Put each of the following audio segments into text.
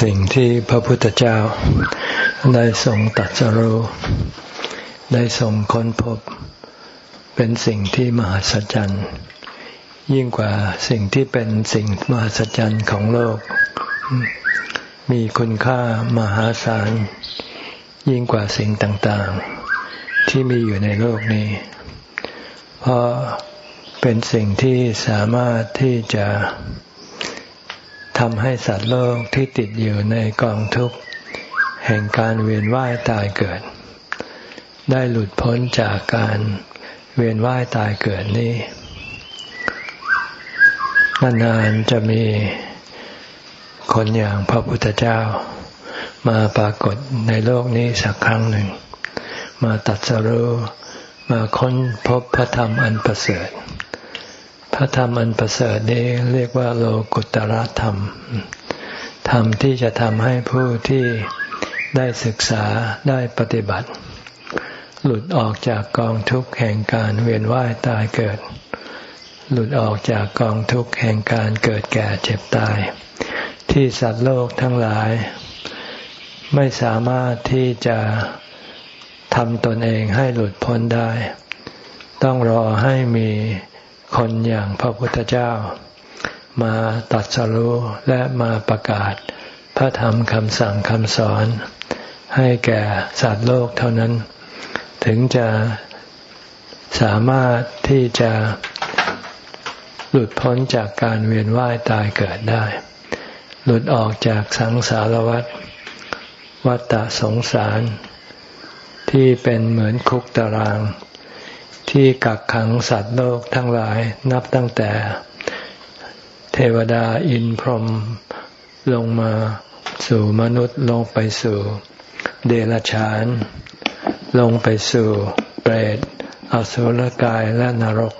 สิ่งที่พระพุทธเจ้าได้ทรงตัดสรู้ได้ทรงค้นพบ เป็นสิ่งที่มหัศจรรย์ ยิ่งกว่าสิ่งที่เป็นสิ่งมหัศจรรย์ของโลก มีคุณค่ามหาศาล ยิ่งกว่าสิ่งต่างๆ ที่มีอยู่ในโลกนี้ เพราะ เป็นสิ่งที่สามารถที่จะทำให้สัตว์โลกที่ติดอยู่ในกองทุกข์แห่งการเวียนว่ายตายเกิด ได้หลุดพ้นจากการเวียนว่ายตายเกิดนี้นานๆจะมีคนอย่างพระพุทธเจ้า มาปรากฏในโลกนี้สักครั้งหนึ่ง มาตัดสรู้มาค้นพบพระธรรมอันประเสริฐ พระธรรมอันประเสริฐนี้เรียกว่าโลกุตระธรรม ธรรมที่จะทำให้ผู้ที่ได้ศึกษาได้ปฏิบัติ หลุดออกจากกองทุกข์แห่งการเวียนว่ายตายเกิด หลุดออกจากกองทุกข์แห่งการเกิดแก่เจ็บตาย ที่สัตว์โลกทั้งหลาย ไม่สามารถที่จะทำตนเองให้หลุดพ้นได้ ต้องรอให้มี คนอย่างพระพุทธเจ้า มาตัดสรู้และมาประกาศ พระธรรมคำสั่งคำสอน ให้แก่สัตว์โลกเท่านั้น ถึงจะสามารถที่จะหลุดพ้นจากการเวียนว่ายตายเกิดได้ หลุดออกจากสังสารวัฏวัฏสงสาร ที่เป็นเหมือนคุกตาราง ที่กักขังสัตว์โลกทั้งหลายนับตั้งแต่ เทวดาอินพรหมลงมาสู่มนุษย์ลงไปสู่ เดรัจฉาน ลงไปสู่เปรตอสุรกายและนรก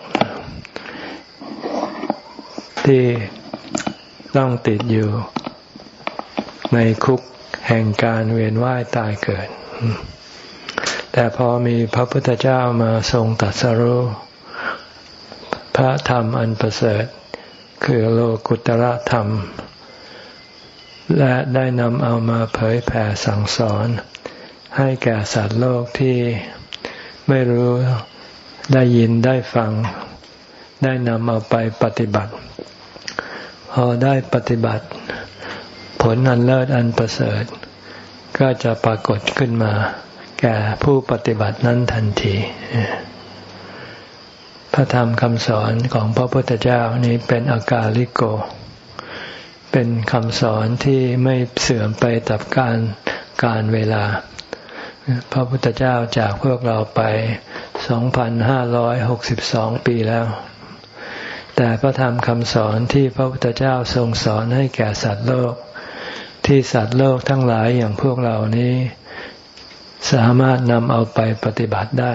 ที่ต้องติดอยู่ในคุกแห่งการเวียนว่ายตายเกิด แต่พอมีพระพุทธเจ้ามาทรงตัดสรุพระธรรมอันประเสริฐ คือโลกุตระธรรม และได้นำเอามาเผยแผ่สั่งสอน ให้แก่สัตว์โลกที่ไม่รู้ได้ยินได้ฟัง ได้นำเอาไปปฏิบัติ พอได้ปฏิบัติ ผลอันเลิศอันประเสริฐ ก็จะปรากฏขึ้นมา แก่ผู้ปฏิบัตินั้นทันที พระธรรมคำสอนของพระพุทธเจ้านี้เป็นอากาลิโก เป็นคำสอนที่ไม่เสื่อมไปตับการการเวลา พระพุทธเจ้าจากพวกเราไป 2,562 ปีแล้ว แต่พระธรรมคำสอนที่พระพุทธเจ้าทรงสอนให้แก่สัตว์โลก ที่สัตว์โลกทั้งหลายอย่างพวกเรานี้ สามารถนำเอาไปปฏิบัติได้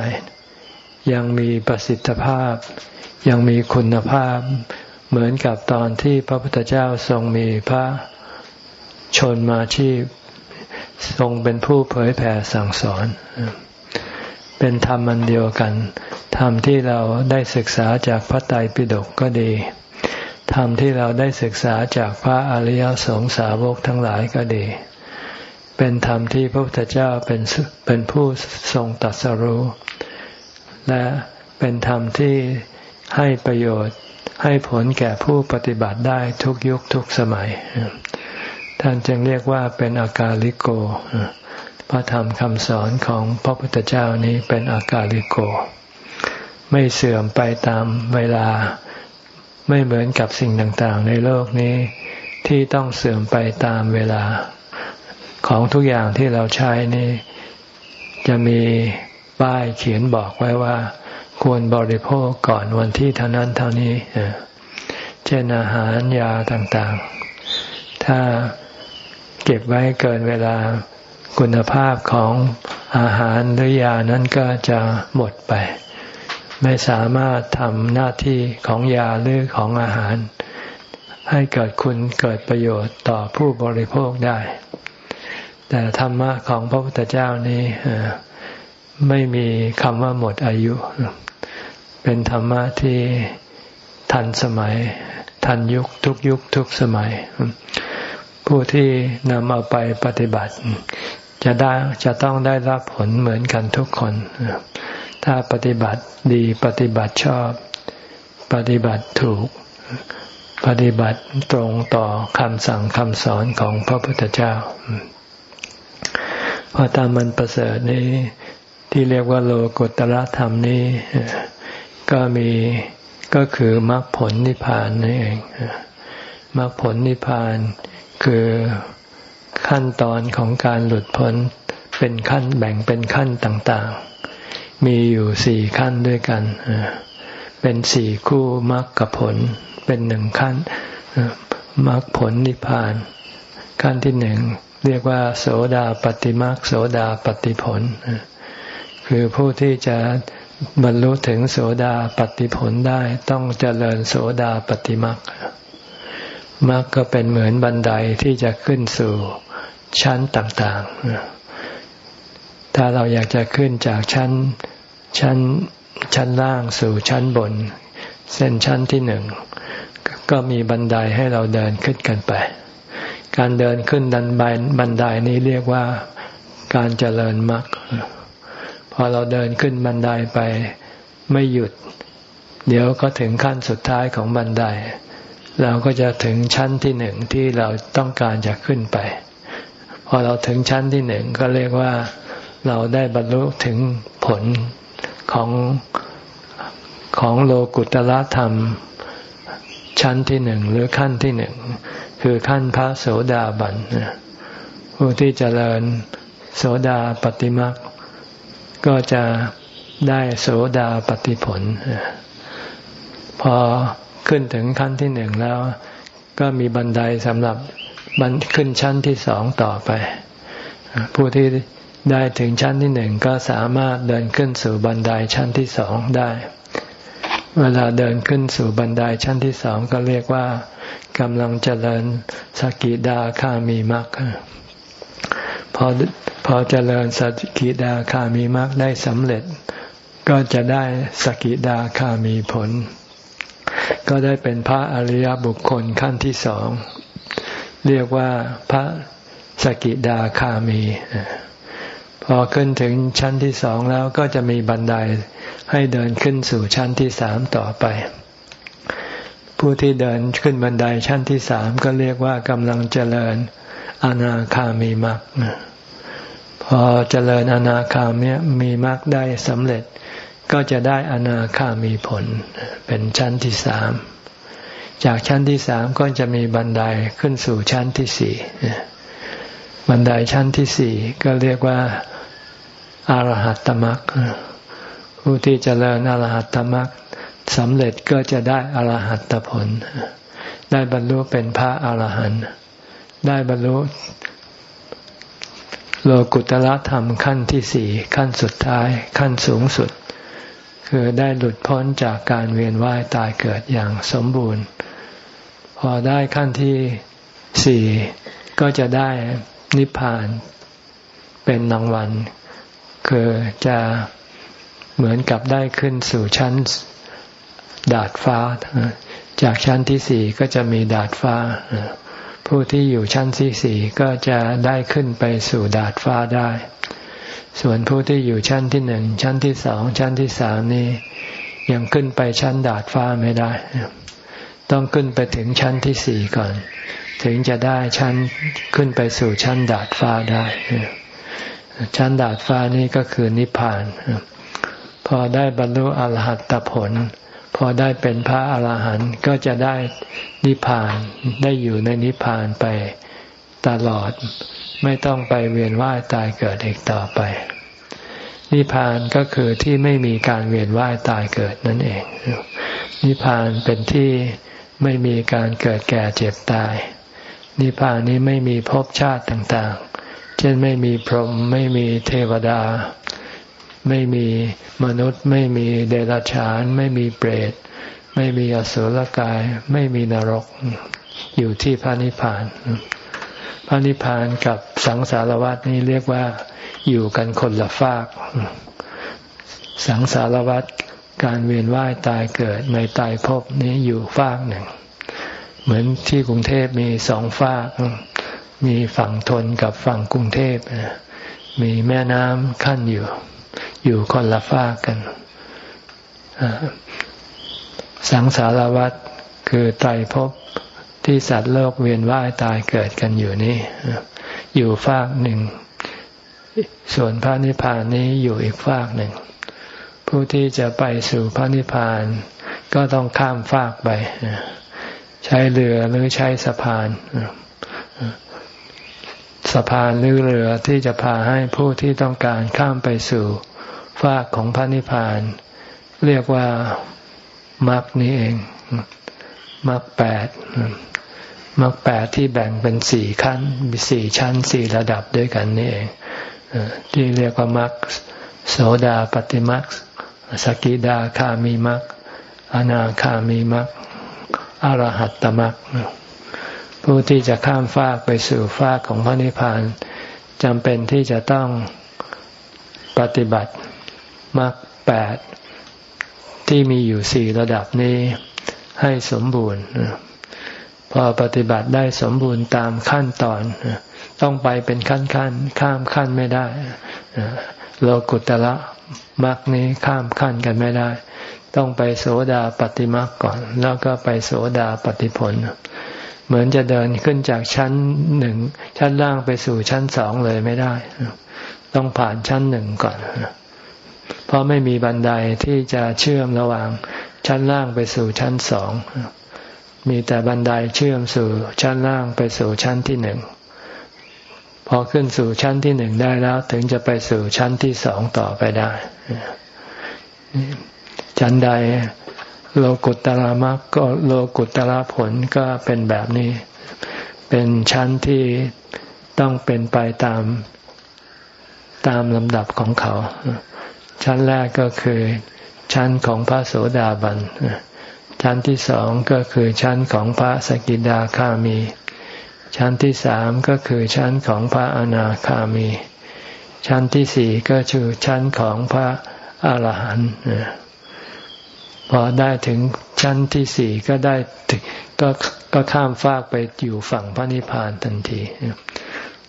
ยังมีประสิทธิภาพ ยังมีคุณภาพ เหมือนกับตอนที่พระพุทธเจ้าทรงมีพระชนมาชีพ ทรงเป็นผู้เผยแผ่สั่งสอน เป็นธรรมันเดียวกัน ธรรมที่เราได้ศึกษาจากพระไตรปิฎกก็ดีธรรมที่เราได้ศึกษาจากพระอริยสงสาวกทั้งหลายก็ดี เป็นธรรมที่พระพุทธเจ้าเป็นเป็นผู้ทรงตัดสรู้ และเป็นธรรมที่ให้ประโยชน์ให้ผลแก่ผู้ปฏิบัติได้ทุกยุคทุกสมัย ท่านจึงเรียกว่าเป็นอากาลิโก พระธรรมคำสอนของพระพุทธเจ้านี้เป็นอากาลิโก ไม่เสื่อมไปตามเวลาไม่เหมือนกับสิ่งต่างๆ ในโลกนี้ที่ต้องเสื่อมไปตามเวลา ของทุกอย่างที่เราใช้นี่จะมีป้ายเขียนบอกไว้ว่า ควรบริโภคก่อนวันที่เท่านั้นเท่านี้ เช่นอาหารยาต่างๆ ถ้าเก็บไว้เกินเวลาคุณภาพของอาหารหรือยานั้นก็จะหมดไป ไม่สามารถทำหน้าที่ของยาหรือของอาหาร ให้เกิดคุณเกิดประโยชน์ต่อผู้บริโภคได้ แต่ธรรมะของพระพุทธเจ้านี้ไม่มีคำว่าหมดอายุ เป็นธรรมะที่ทันสมัย ทันยุคทุกยุคทุกสมัย ผู้ที่นำเอาไปปฏิบัติ จะได้จะต้องได้รับผลเหมือนกันทุกคน ถ้าปฏิบัติดีปฏิบัติชอบ ปฏิบัติถูก ปฏิบัติตรงต่อคำสั่งคำสอนของพระพุทธเจ้า พอตามมันประเสริฐนี้ ที่เรียกว่าโลกุตระธรรมนี้ ก็มีก็คือมรรคผลนิพพานนี่เองมรรคผลนิพพานคือขั้นตอนของการหลุดพ้นเป็นขั้นแบ่งเป็นขั้นต่างๆ มีอยู่สี่ขั้นด้วยกัน เป็นสี่คู่มรรคกับผลเป็นหนึ่งขั้นมรรคผลนิพพาน ขั้นที่หนึ่ง เรียกว่า โสดาปฏิมรรคโสดาปฏิผล คือผู้ที่จะบรรลุถึงโสดาปฏิผลได้ต้องเจริญโสดาปฏิมรรคมรรคก็เป็นเหมือนบันไดที่จะขึ้นสู่ชั้นต่างๆ ถ้าเราอยากจะขึ้นจากชั้นชั้นชั้นล่างสู่ชั้นบน เส้นชั้นที่หนึ่ง ก็มีบันไดให้เราเดินขึ้นกันไป การเดินขึ้นดันบันไดนี้เรียกว่าการเจริญมรรคพอเราเดินขึ้นบันไดไปไม่หยุด เดี๋ยวก็ถึงขั้นสุดท้ายของบันได เราก็จะถึงชั้นที่หนึ่งที่เราต้องการจะขึ้นไป พอเราถึงชั้นที่หนึ่งก็เรียกว่าเราได้บรรลุถึงผลของของโลกุตละธรรม ชั้นที่หนึ่งหรือขั้นที่หนึ่งคือขั้นพระโสดาบันผู้ที่เจริญโสดาปฏิมักก็จะได้โสดาปฏิผล พอขึ้นถึงขั้นที่หนึ่งแล้ว ก็มีบันไดสำหรับบันขึ้นชั้นที่สองต่อไป ผู้ที่ได้ถึงชั้นที่หนึ่งก็สามารถเดินขึ้นสู่บันไดชั้นที่สองได้ เวลาเดินขึ้นสู่บันไดชั้นที่สองก็เรียกว่ากำลังเจริญสกิดาคามีมรรคพอพอเจริญสกิดาคามีมรรคได้สำเร็จ ก็จะได้สกิดาคามีผล ก็ได้เป็นพระอริยบุคคลขั้นที่สอง เรียกว่าพระสกิดาคามี อขึ้นถึงชั้นที่สองแล้วก็จะมีบันไดให้เดินขึ้นสู่ชั้นที่สามต่อไป ผู้ที่เดินขึ้นบันไดชั้นที่สามก็เรียกว่ากำลังเจริญอนาคามีมรรคพอเจริญอนาคามเนี่ยมีมรรคได้สำเร็จ ก็จะได้อนาคามีผล เป็นชั้นที่สามจากชั้นที่สามก็จะมีบันไดขึ้นสู่ชั้นที่สี่บันไดชั้นที่สี่ก็เรียกว่า อรหัตตมรรคผู้ที่เจริญอรหัตตมรรคสำเร็จก็จะได้อรหัตผล ได้บรรลุเป็นพระอรหันต์ได้บรรลุโลกุตละธรรมขั้นที่สี่ขั้นสุดท้ายขั้นสูงสุด คือได้หลุดพ้นจากการเวียนว่ายตายเกิดอย่างสมบูรณ์ พอได้ขั้นที่สี่ก็จะได้นิพพานเป็นรางวัล คือจะเหมือนกับได้ขึ้นสู่ชั้นดาดฟ้า จากชั้นที่สี่ก็จะมีดาดฟ้า ผู้ที่อยู่ชั้นที่สี่ก็จะได้ขึ้นไปสู่ดาดฟ้าได้ ส่วนผู้ที่อยู่ชั้นที่หนึ่งชั้นที่สองชั้นที่สามนี้ ยังขึ้นไปชั้นดาดฟ้าไม่ได้ ต้องขึ้นไปถึงชั้นที่สี่ก่อน ถึงจะได้ชั้นขึ้นไปสู่ชั้นดาดฟ้าได้ ชั้นดาดฟ้านี่ก็คือนิพพาน พอได้บรรลุอรหัตผล พอได้เป็นพระอาหารหันต์ก็จะได้นิพพานได้อยู่ในนิพพานไปตลอด ไม่ต้องไปเวียนว่ายตายเกิดอีกต่อไป นิพพานก็คือที่ไม่มีการเวียนว่ายตายเกิดนั่นเอง นิพพานเป็นที่ไม่มีการเกิดแก่เจ็บตาย นิพพานนี้ไม่มีภพชาติต่างๆ เช่นไม่มีพรหมไม่มีเทวดา ไม่มีมนุษย์ ไม่มีเดรัจฉาน ไม่มีเปรต ไม่มีอสุรกาย ไม่มีนรก อยู่ที่พระนิพพานพระนิพพานกับสังสารวัฏนี้เรียกว่าอยู่กันคนละฝาก สังสารวัฏการเวียนว่ายตายเกิดในตายภพนี้อยู่ฝากหนึ่ง เหมือนที่กรุงเทพมีสองฝาก มีฝั่งทนกับฝั่งกรุงเทพมีแม่น้ำขั้นอยู่ อยู่คนละฝากกัน สังสารวัฏคือไตรภพที่สัตว์โลกเวียนว่ายตายเกิดกันอยู่นี่อยู่ฝากหนึ่ง ส่วนพระนิพพานนี้อยู่อีกฝากหนึ่ง ผู้ที่จะไปสู่พระนิพพาน ก็ต้องข้ามฝากไป ใช้เรือหรือใช้สะพาน สะพานหรือเรือที่จะพาให้ผู้ที่ต้องการข้ามไปสู่ฝากของพระนิพพาน เรียกว่ามรรคนี้เองมรรคแปดมรรคแปดที่แบ่งเป็นสี่ขั้นสี่ชั้นสี่ระดับด้วยกันนี่เองที่เรียกว่ามรรคโสดาปฏิมรรคสกิดาคามีมรรคอนาคามีมรรคอรหัตตมรรค ผู้ที่จะข้ามฟากไปสู่ฟากของพระนิพพานจำเป็นที่จะต้องปฏิบัติมรรคแปดที่มีอยู่สี่ระดับนี้ให้สมบูรณ์พอปฏิบัติได้สมบูรณ์ตามขั้นตอน ต้องไปเป็นขั้นขั้นข้ามขั้นไม่ได้โลกุตละมรรคนี้ข้ามขั้นกันไม่ได้ ต้องไปโสดาปฏิมรรคก่อน แล้วก็ไปโสดาปฏิผล เหมือนจะเดินขึ้นจากชั้นหนึ่งชั้นล่างไปสู่ชั้นสองเลยไม่ได้ ต้องผ่านชั้นหนึ่งก่อน เพราะไม่มีบันไดที่จะเชื่อมระหว่างชั้นล่างไปสู่ชั้นสองมีแต่บันไดเชื่อมสู่ชั้นล่างไปสู่ชั้นที่หนึ่งพอขึ้นสู่ชั้นที่หนึ่งได้แล้ว ถึงจะไปสู่ชั้นที่สองต่อไปได้ชั้นใด โลกุตระมรรคก็โลกุตระผลก็เป็นแบบนี้ เป็นชั้นที่ต้องเป็นไปตามตามลำดับของเขา ชั้นแรกก็คือชั้นของพระโสดาบัน ชั้นที่สองก็คือชั้นของพระสกิดาคามี ชั้นที่สามก็คือชั้นของพระอนาคามี ชั้นที่สี่ก็คือชั้นของพระอรหันต์ พอได้ถึงชั้นที่สี่ก็ได้ก็ก็ข้ามฟากไปอยู่ฝั่งพระนิพพานทันที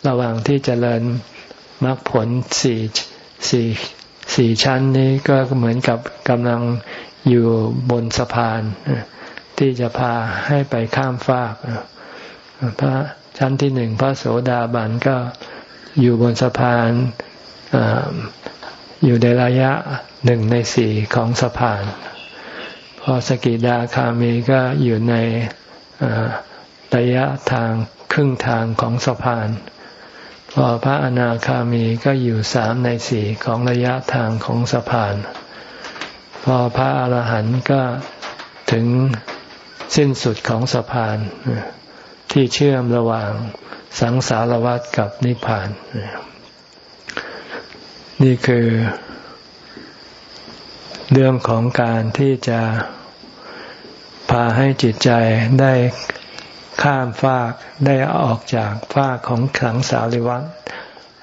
ระหว่างที่เจริญมรรคผลสี่สี่สี่ชั้นนี้ก็เหมือนกับกำลังอยู่บนสะพาน ที่จะพาให้ไปข้ามฟากพระชั้นที่หนึ่งพระโสดาบันก็อยู่บนสะพานอยู่ในระยะหนึ่งในสี่ของสะพาน พอสกิดาคามีก็อยู่ในระยะทางครึ่งทางของสะพาน พอพระอนาคามีก็อยู่สามในสี่ของระยะทางของสะพาน พอพระอรหันต์ก็ถึงสิ้นสุดของสะพาน ที่เชื่อมระหว่างสังสารวัฏกับนิพพาน นี่คือ เรื่องของการที่จะพาให้จิตใจได้ข้ามฟากได้ออกจากฟากของขังสาริวัต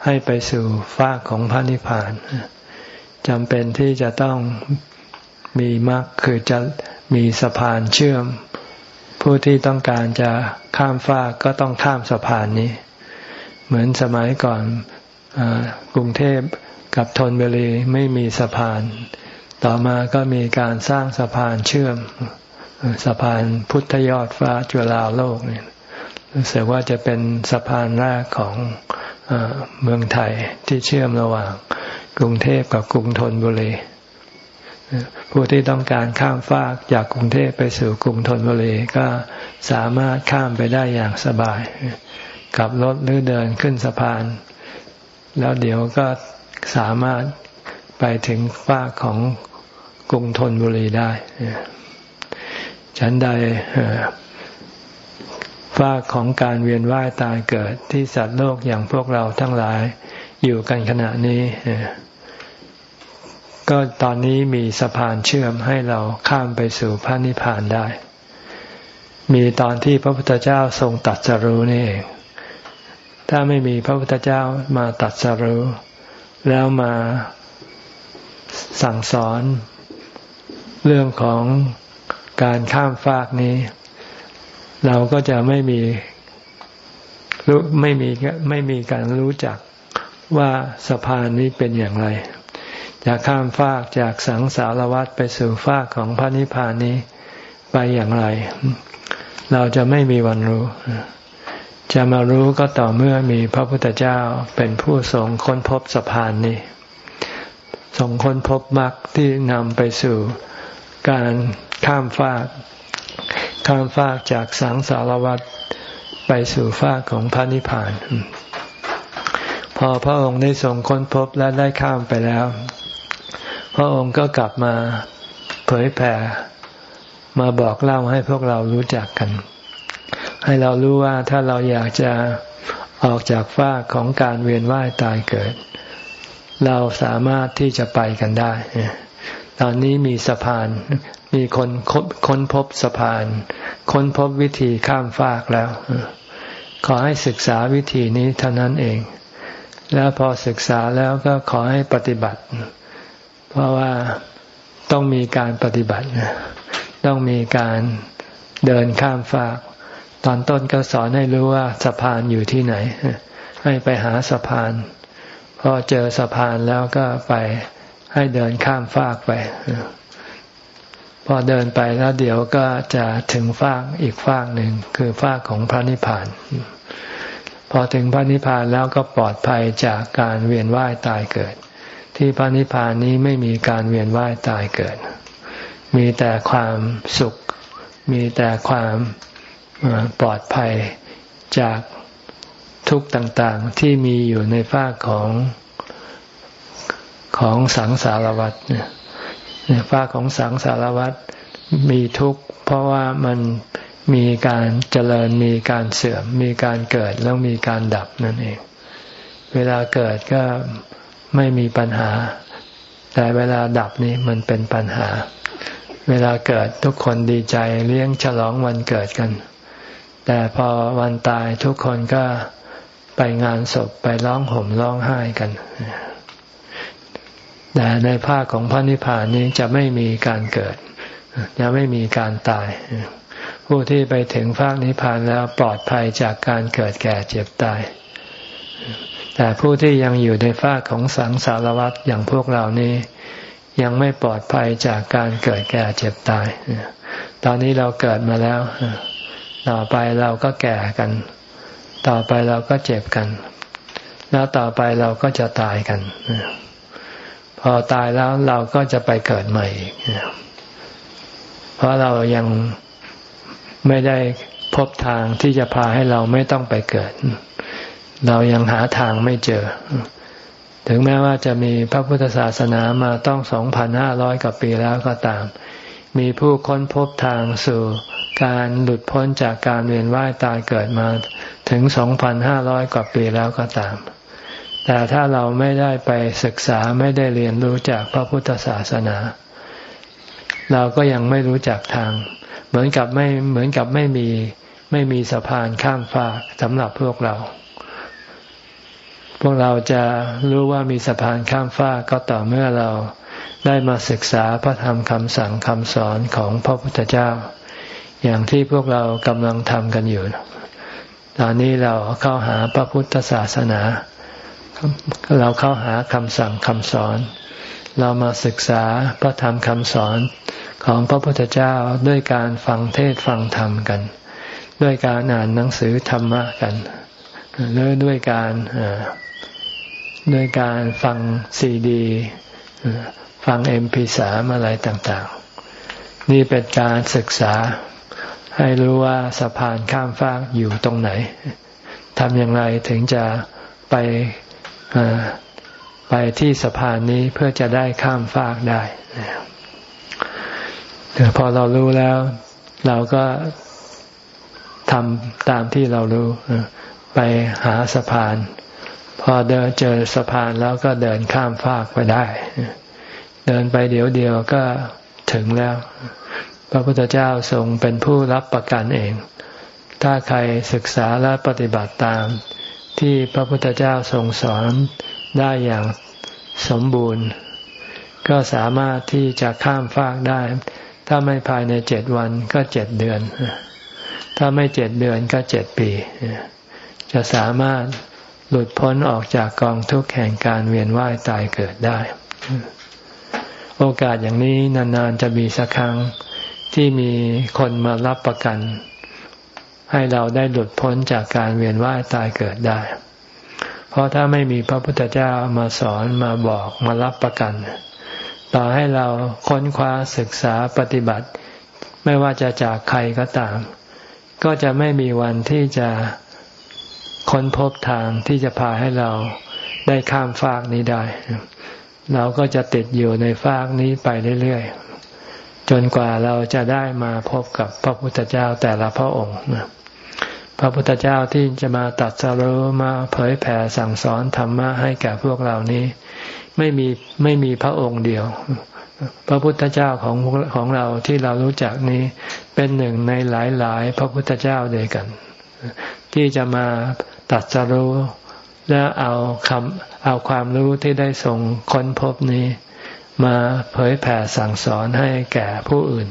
ให้ไปสู่ฟากของพระนิพพานจำเป็นที่จะต้องมีมรรคคือจะมีสะพานเชื่อม ผู้ที่ต้องการจะข้ามฟากก็ต้องข้ามสะพานนี้ เหมือนสมัยก่อนอกรุงเทพกับทนบุรีไม่มีสะพาน ต่อมาก็มีการสร้างสะพานเชื่อม สะพานพุทธยอดฟ้าจุฬาโลกเนี่ยรู้สึกว่าจะเป็นสะพานแรกของเมืองไทยที่เชื่อมระหว่าง กรุงเทพกับกรุงธนบุรีผู้ที่ต้องการข้ามฟากจากกรุงเทพไปสู่กรุงธนบุรีก็สามารถข้ามไปได้อย่างสบายขับรถหรือเดินขึ้นสะพาน แล้วเดี๋ยวก็สามารถไปถึงฟากของ กรุงธนบุรีได้ฉันใดฝ้าของการเวียนว่ายตายเกิดที่สัตว์โลกอย่างพวกเราทั้งหลายอยู่กันขณะนี้ ก็ตอนนี้มีสะพานเชื่อมให้เราข้ามไปสู่พระนิพพานได้ มีตอนที่พระพุทธเจ้าทรงตัดสรู้นี่เองถ้าไม่มีพระพุทธเจ้ามาตัดสรู้ แล้วมาสั่งสอน เรื่องของการข้ามฟากนี้ เราก็จะไม่มีรู้ไม่มีไม่มีการรู้จักว่าสะพานนี้เป็นอย่างไร จะข้ามฟากจากสังสารวัฏไปสู่ฟากของพระนิพพานนี้ไปอย่างไร เราจะไม่มีวันรู้ จะมารู้ก็ต่อเมื่อมีพระพุทธเจ้าเป็นผู้ทรงค้นพบสะพานนี้ทรงค้นพบมรรคที่นำไปสู่ การข้ามฟากข้ามฟากจากสังสารวัฏไปสู่ฟากของพระนิพพาน พอพระองค์ได้ทรงค้นพบและได้ข้ามไปแล้ว พระองค์ก็กลับมาเผยแผ่มาบอกเล่าให้พวกเรารู้จักกัน ให้เรารู้ว่าถ้าเราอยากจะออกจากฟากของการเวียนว่ายตายเกิด เราสามารถที่จะไปกันได้ ตอนนี้มีสะพาน มีคนค้นพบสะพาน ค้นพบวิธีข้ามฟากแล้ว ขอให้ศึกษาวิธีนี้เท่านั้นเอง แล้วพอศึกษาแล้วก็ขอให้ปฏิบัติ เพราะว่าต้องมีการปฏิบัติ ต้องมีการเดินข้ามฟาก ตอนต้นก็สอนให้รู้ว่าสะพานอยู่ที่ไหน ให้ไปหาสะพาน พอเจอสะพานแล้วก็ไป ให้เดินข้ามฟากไป พอเดินไปแล้วเดี๋ยวก็จะถึงฟากอีกฟากหนึ่งคือฟากของพระนิพพาน พอถึงพระนิพพานแล้วก็ปลอดภัยจากการเวียนว่ายตายเกิด ที่พระนิพพานนี้ไม่มีการเวียนว่ายตายเกิด มีแต่ความสุข มีแต่ความปลอดภัยจากทุกต่างๆ ที่มีอยู่ในฟากของ ของสังสารวัฏเนี่ยฝ้าของสังสารวัตรมีทุกข์เพราะว่ามันมีการเจริญมีการเสื่อม มีการเกิดแล้วมีการดับนั่นเอง เวลาเกิดก็ไม่มีปัญหา แต่เวลาดับนี่มันเป็นปัญหา เวลาเกิดทุกคนดีใจเลี้ยงฉลองวันเกิดกัน แต่พอวันตายทุกคนก็ไปงานศพไปร้องห่มร้องไห้กัน แต่ในภาคของพระนิพพานนี้จะไม่มีการเกิด จะไม่มีการตาย ผู้ที่ไปถึงภาคนิพพานแล้วปลอดภัยจากการเกิดแก่เจ็บตาย แต่ผู้ที่ยังอยู่ในภาคของสังสารวัฏอย่างพวกเรานี้ ยังไม่ปลอดภัยจากการเกิดแก่เจ็บตาย ตอนนี้เราเกิดมาแล้ว ต่อไปเราก็แก่กัน ต่อไปเราก็เจ็บกัน แล้วต่อไปเราก็จะตายกัน พอตายแล้วเราก็จะไปเกิดใหม่อีกเพราะเรายังไม่ได้พบทางที่จะพาให้เราไม่ต้องไปเกิด เรายังหาทางไม่เจอ ถึงแม้ว่าจะมีพระพุทธศาสนามาต้องสองพันห้าร้อยกว่าปีแล้วก็ตาม มีผู้ค้นพบทางสู่การหลุดพ้นจากการเวียนว่ายตายเกิดมาถึงสองพันห้าร้อยกว่าปีแล้วก็ตาม แต่ถ้าเราไม่ได้ไปศึกษาไม่ได้เรียนรู้จากพระพุทธศาสนา เราก็ยังไม่รู้จักทาง เหมือนกับไม่เหมือนกับไม่มีไม่มีสะพานข้ามฟากสำหรับพวกเรา พวกเราจะรู้ว่ามีสะพานข้ามฟากก็ต่อเมื่อเราได้มาศึกษาพระธรรมคำสั่งคำสอนของพระพุทธเจ้า อย่างที่พวกเรากำลังทำกันอยู่ ตอนนี้เราเข้าหาพระพุทธศาสนา เราเข้าหาคำสั่งคำสอน เรามาศึกษาพระธรรมคำสอนของพระพุทธเจ้าด้วยการฟังเทศฟังธรรมกัน ด้วยการอ่านหนังสือธรรมะกันหรือด้วยการด้วยการฟังซีดีฟังเอ็มพีสามอะไรต่างๆ นี่เป็นการศึกษาให้รู้ว่าสะพานข้ามฟากอยู่ตรงไหนทำอย่างไรถึงจะไป ไปที่สะพานนี้เพื่อจะได้ข้ามฟากได้พอเรารู้แล้ว เราก็ทำตามที่เรารู้ไปหาสะพาน พอเดินเจอสะพานแล้วก็เดินข้ามฟากไปได้ เดินไปเดี๋ยวเดียวก็ถึงแล้ว พระพุทธเจ้าทรงเป็นผู้รับประกันเอง ถ้าใครศึกษาและปฏิบัติตาม ที่พระพุทธเจ้าทรงสอนได้อย่างสมบูรณ์ ก็สามารถที่จะข้ามฟากได้ ถ้าไม่ภายในเจ็ดวันก็เจ็ดเดือน ถ้าไม่เจ็ดเดือนก็เจ็ดปี จะสามารถหลุดพ้นออกจากกองทุกข์แห่งการเวียนว่ายตายเกิดได้ โอกาสอย่างนี้นานๆจะมีสักครั้งที่มีคนมารับประกัน ให้เราได้หลุดพ้นจากการเวียนว่ายตายเกิดได้ เพราะถ้าไม่มีพระพุทธเจ้ามาสอนมาบอกมารับประกัน ต่อให้เราค้นคว้าศึกษาปฏิบัติ ไม่ว่าจะจากใครก็ตาม ก็จะไม่มีวันที่จะค้นพบทางที่จะพาให้เราได้ข้ามฟากนี้ได้ เราก็จะติดอยู่ในฟากนี้ไปเรื่อยๆ จนกว่าเราจะได้มาพบกับพระพุทธเจ้าแต่ละพระองค์พระพุทธเจ้าที่จะมาตัดสรุมาเผยแผ่สั่งสอนธรรมะให้แก่พวกเรานี้ ไม่มีไม่มีพระองค์เดียว พระพุทธเจ้าของของเราที่เรารู้จักนี้เป็นหนึ่งในหลายๆ พระพุทธเจ้าเดียวกัน ที่จะมาตัดสรู้และเอาคำเอาความรู้ที่ได้ส่งค้นพบนี้ มาเผยแผ่สั่งสอนให้แก่ผู้อื่น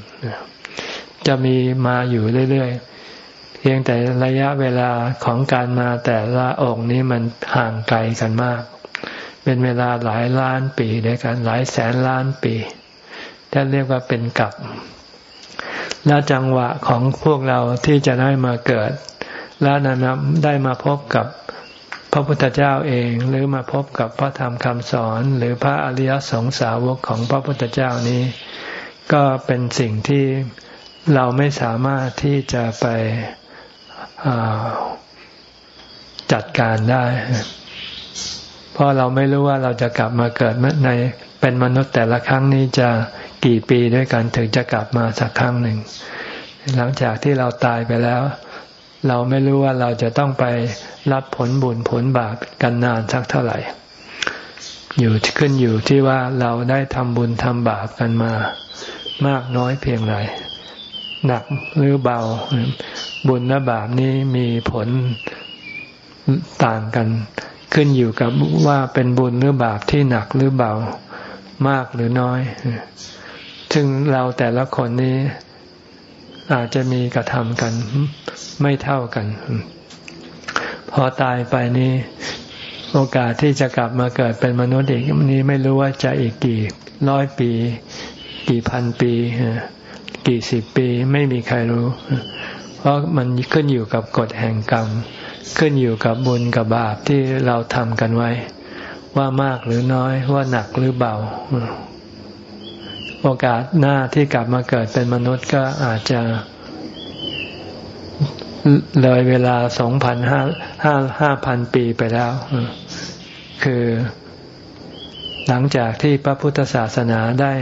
จะมีมาอยู่เรื่อยๆ เพียงแต่ระยะเวลาของการมาแต่ละองค์นี้มันห่างไกลกันมาก เป็นเวลาหลายล้านปีด้วยกันหลายแสนล้านปีท่านเรียกว่าเป็นกับ และจังหวะของพวกเราที่จะได้มาเกิด แล้วนั้นได้มาพบกับ พระพุทธเจ้าเองหรือมาพบกับพระธรรมคำสอน หรือพระอริยสงสาวกของพระพุทธเจ้านี้ ก็เป็นสิ่งที่เราไม่สามารถที่จะไปจัดการได้ เพราะเราไม่รู้ว่าเราจะกลับมาเกิดในเป็นมนุษย์แต่ละครั้งนี้จะกี่ปีด้วยกันถึงจะกลับมาสักครั้งหนึ่ง หลังจากที่เราตายไปแล้ว เราไม่รู้ว่าเราจะต้องไปรับผลบุญผลบาปกันนานสักเท่าไหร่ อยู่ขึ้นอยู่ที่ว่าเราได้ทำบุญทำบาปกันมา มากน้อยเพียงไรหนักหรือเบา บุญและบาปนี้มีผลต่างกัน ขึ้นอยู่กับว่าเป็นบุญหรือบาปที่หนักหรือเบามากหรือน้อย ซึ่งเราแต่ละคนนี้ อาจจะมีกระทำกัน ไม่เท่ากัน พอตายไปนี้โอกาสที่จะกลับมาเกิดเป็นมนุษย์อีกนี้ไม่รู้ว่าจะอีกกี่ร้อยปี กี่พันปี กี่สิบปีไม่มีใครรู้ เพราะมันขึ้นอยู่กับกฎแห่งกรรม ขึ้นอยู่กับบุญกับบาปที่เราทำกันไว้ ว่ามากหรือน้อยว่าหนักหรือเบา โอกาสหน้าที่กลับมาเกิดเป็นมนุษย์ก็อาจจะเลยเวลาสองพันห้าห้าห้าพันปีไปแล้ว คือหลังจากที่พระพุทธศาสนาได้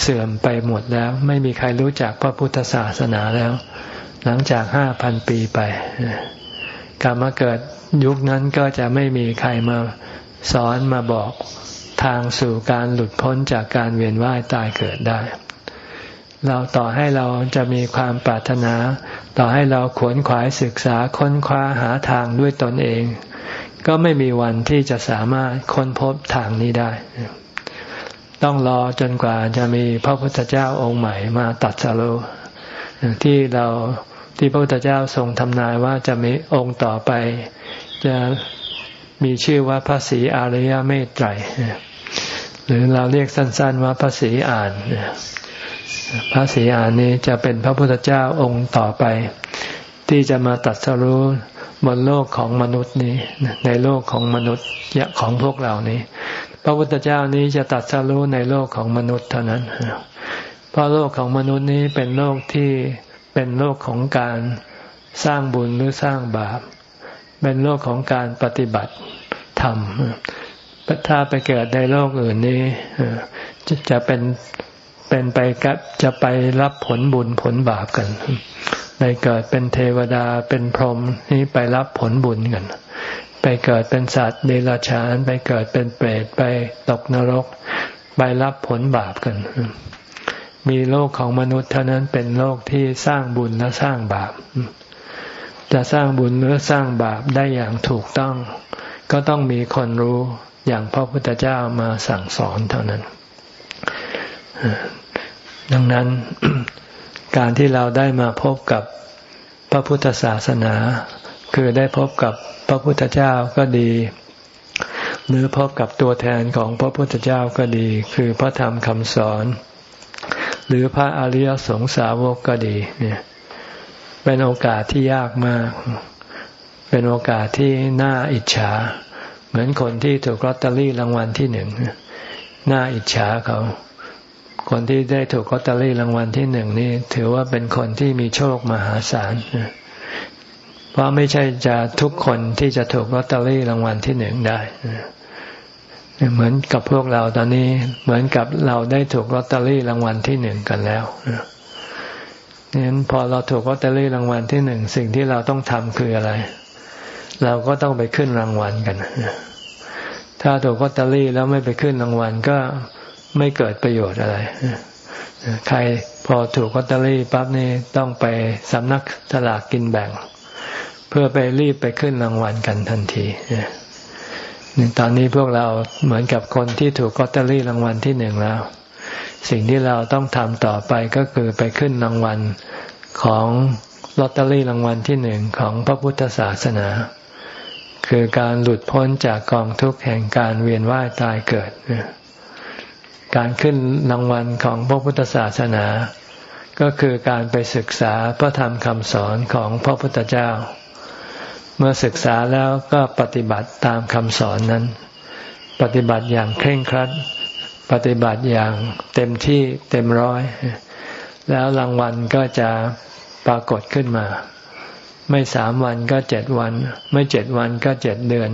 เสื่อมไปหมดแล้ว ไม่มีใครรู้จักพระพุทธศาสนาแล้ว หลังจากห้าพันปีไปกลับมาเกิดยุคนั้นก็จะไม่มีใครมาสอนมาบอก ทางสู่การหลุดพ้นจากการเวียนว่ายตายเกิดได้ เราต่อให้เราจะมีความปรารถนา ต่อให้เราขวนขวายศึกษาค้นคว้าหาทางด้วยตนเอง ก็ไม่มีวันที่จะสามารถค้นพบทางนี้ได้ ต้องรอจนกว่าจะมีพระพุทธเจ้าองค์ใหม่มาตัดสโลที่เราที่พระพุทธเจ้าทรงทำนายว่าจะมีองค์ต่อไป จะมีชื่อว่าพระศรีอริยเมตไตร หรือเราเรียกสั้น ๆ ว่าพระศรีอาน พระศรีอานนี้จะเป็นพระพุทธเจ้าองค์ต่อไป ที่จะมาตัดสรู้บนโลกของมนุษย์นี้ ในโลกของมนุษย์ของพวกเรานี้ พระพุทธเจ้านี้จะตัดสรู้ในโลกของมนุษย์เท่านั้น เพราะโลกของมนุษย์นี้เป็นโลกที่เป็นโลกของการสร้างบุญหรือสร้างบาป เป็นโลกของการปฏิบัติธรรม ถ้าไปเกิดในโลกอื่นนี้จะเป็นเป็นไปกับจะไปรับผลบุญผลบาปกันไปเกิดเป็นเทวดาเป็นพรหมนี่ไปรับผลบุญกัน ไปเกิดเป็นสัตว์เดรัจฉาน ไปเกิดเป็นเปรตไปตกนรก ไปรับผลบาปกัน มีโลกของมนุษย์เท่านั้นเป็นโลกที่สร้างบุญและสร้างบาป จะสร้างบุญหรือสร้างบาปได้อย่างถูกต้อง ก็ต้องมีคนรู้ อย่างพระพุทธเจ้ามาสั่งสอนเท่านั้น ดังนั้นการที่เราได้มาพบกับพระพุทธศาสนา คือได้พบกับพระพุทธเจ้าก็ดี หรือพบกับตัวแทนของพระพุทธเจ้าก็ดี คือพระธรรมคำสอน หรือพระอริยสงสาวกก็ดีเนี่ยเป็นโอกาสที่ยากมาก เป็นโอกาสที่น่าอิจฉา เหมือนคนที่ถูกลอตเตอรี่รางวัลที่หนึ่งน่าอิจฉาเขา คนที่ได้ถูกลอตเตอรี่รางวัลที่หนึ่งนี่ถือว่าเป็นคนที่มีโชคมหาศาลเพราะไม่ใช่จะทุกคนที่จะถูกลอตเตอรี่รางวัลที่หนึ่งได้เหมือนกับพวกเราตอนนี้เหมือนกับเราได้ถูกลอตเตอรี่รางวัลที่หนึ่งกันแล้วนั้นพอเราถูกลอตเตอรี่รางวัลที่หนึ่งสิ่งที่เราต้องทำคืออะไร เราก็ต้องไปขึ้นรางวัลกัน ถ้าถูกลอตเตอรี่แล้วไม่ไปขึ้นรางวัลก็ไม่เกิดประโยชน์อะไร ใครพอถูกลอตเตอรี่ปั๊บนี่ต้องไปสำนักสลากกินแบ่ง เพื่อไปรีบไปขึ้นรางวัลกันทันทีตอนนี้พวกเราเหมือนกับคนที่ถูกลอตเตอรี่รางวัลที่หนึ่งแล้ว สิ่งที่เราต้องทำต่อไปก็คือไปขึ้นรางวัลของลอตเตอรี่รางวัลที่หนึ่งของพระพุทธศาสนา คือการหลุดพ้นจากกองทุกข์แห่งการเวียนว่ายตายเกิด การขึ้นรางวัลของพระพุทธศาสนา ก็คือการไปศึกษาพระธรรมคำสอนของพระพุทธเจ้า เมื่อศึกษาแล้วก็ปฏิบัติตามคำสอนนั้น ปฏิบัติอย่างเคร่งครัด ปฏิบัติอย่างเต็มที่เต็มร้อย แล้วรางวัลก็จะปรากฏขึ้นมา ไม่สามวันก็เจ็ดวัน ไม่เจ็ดวันก็เจ็ดเดือน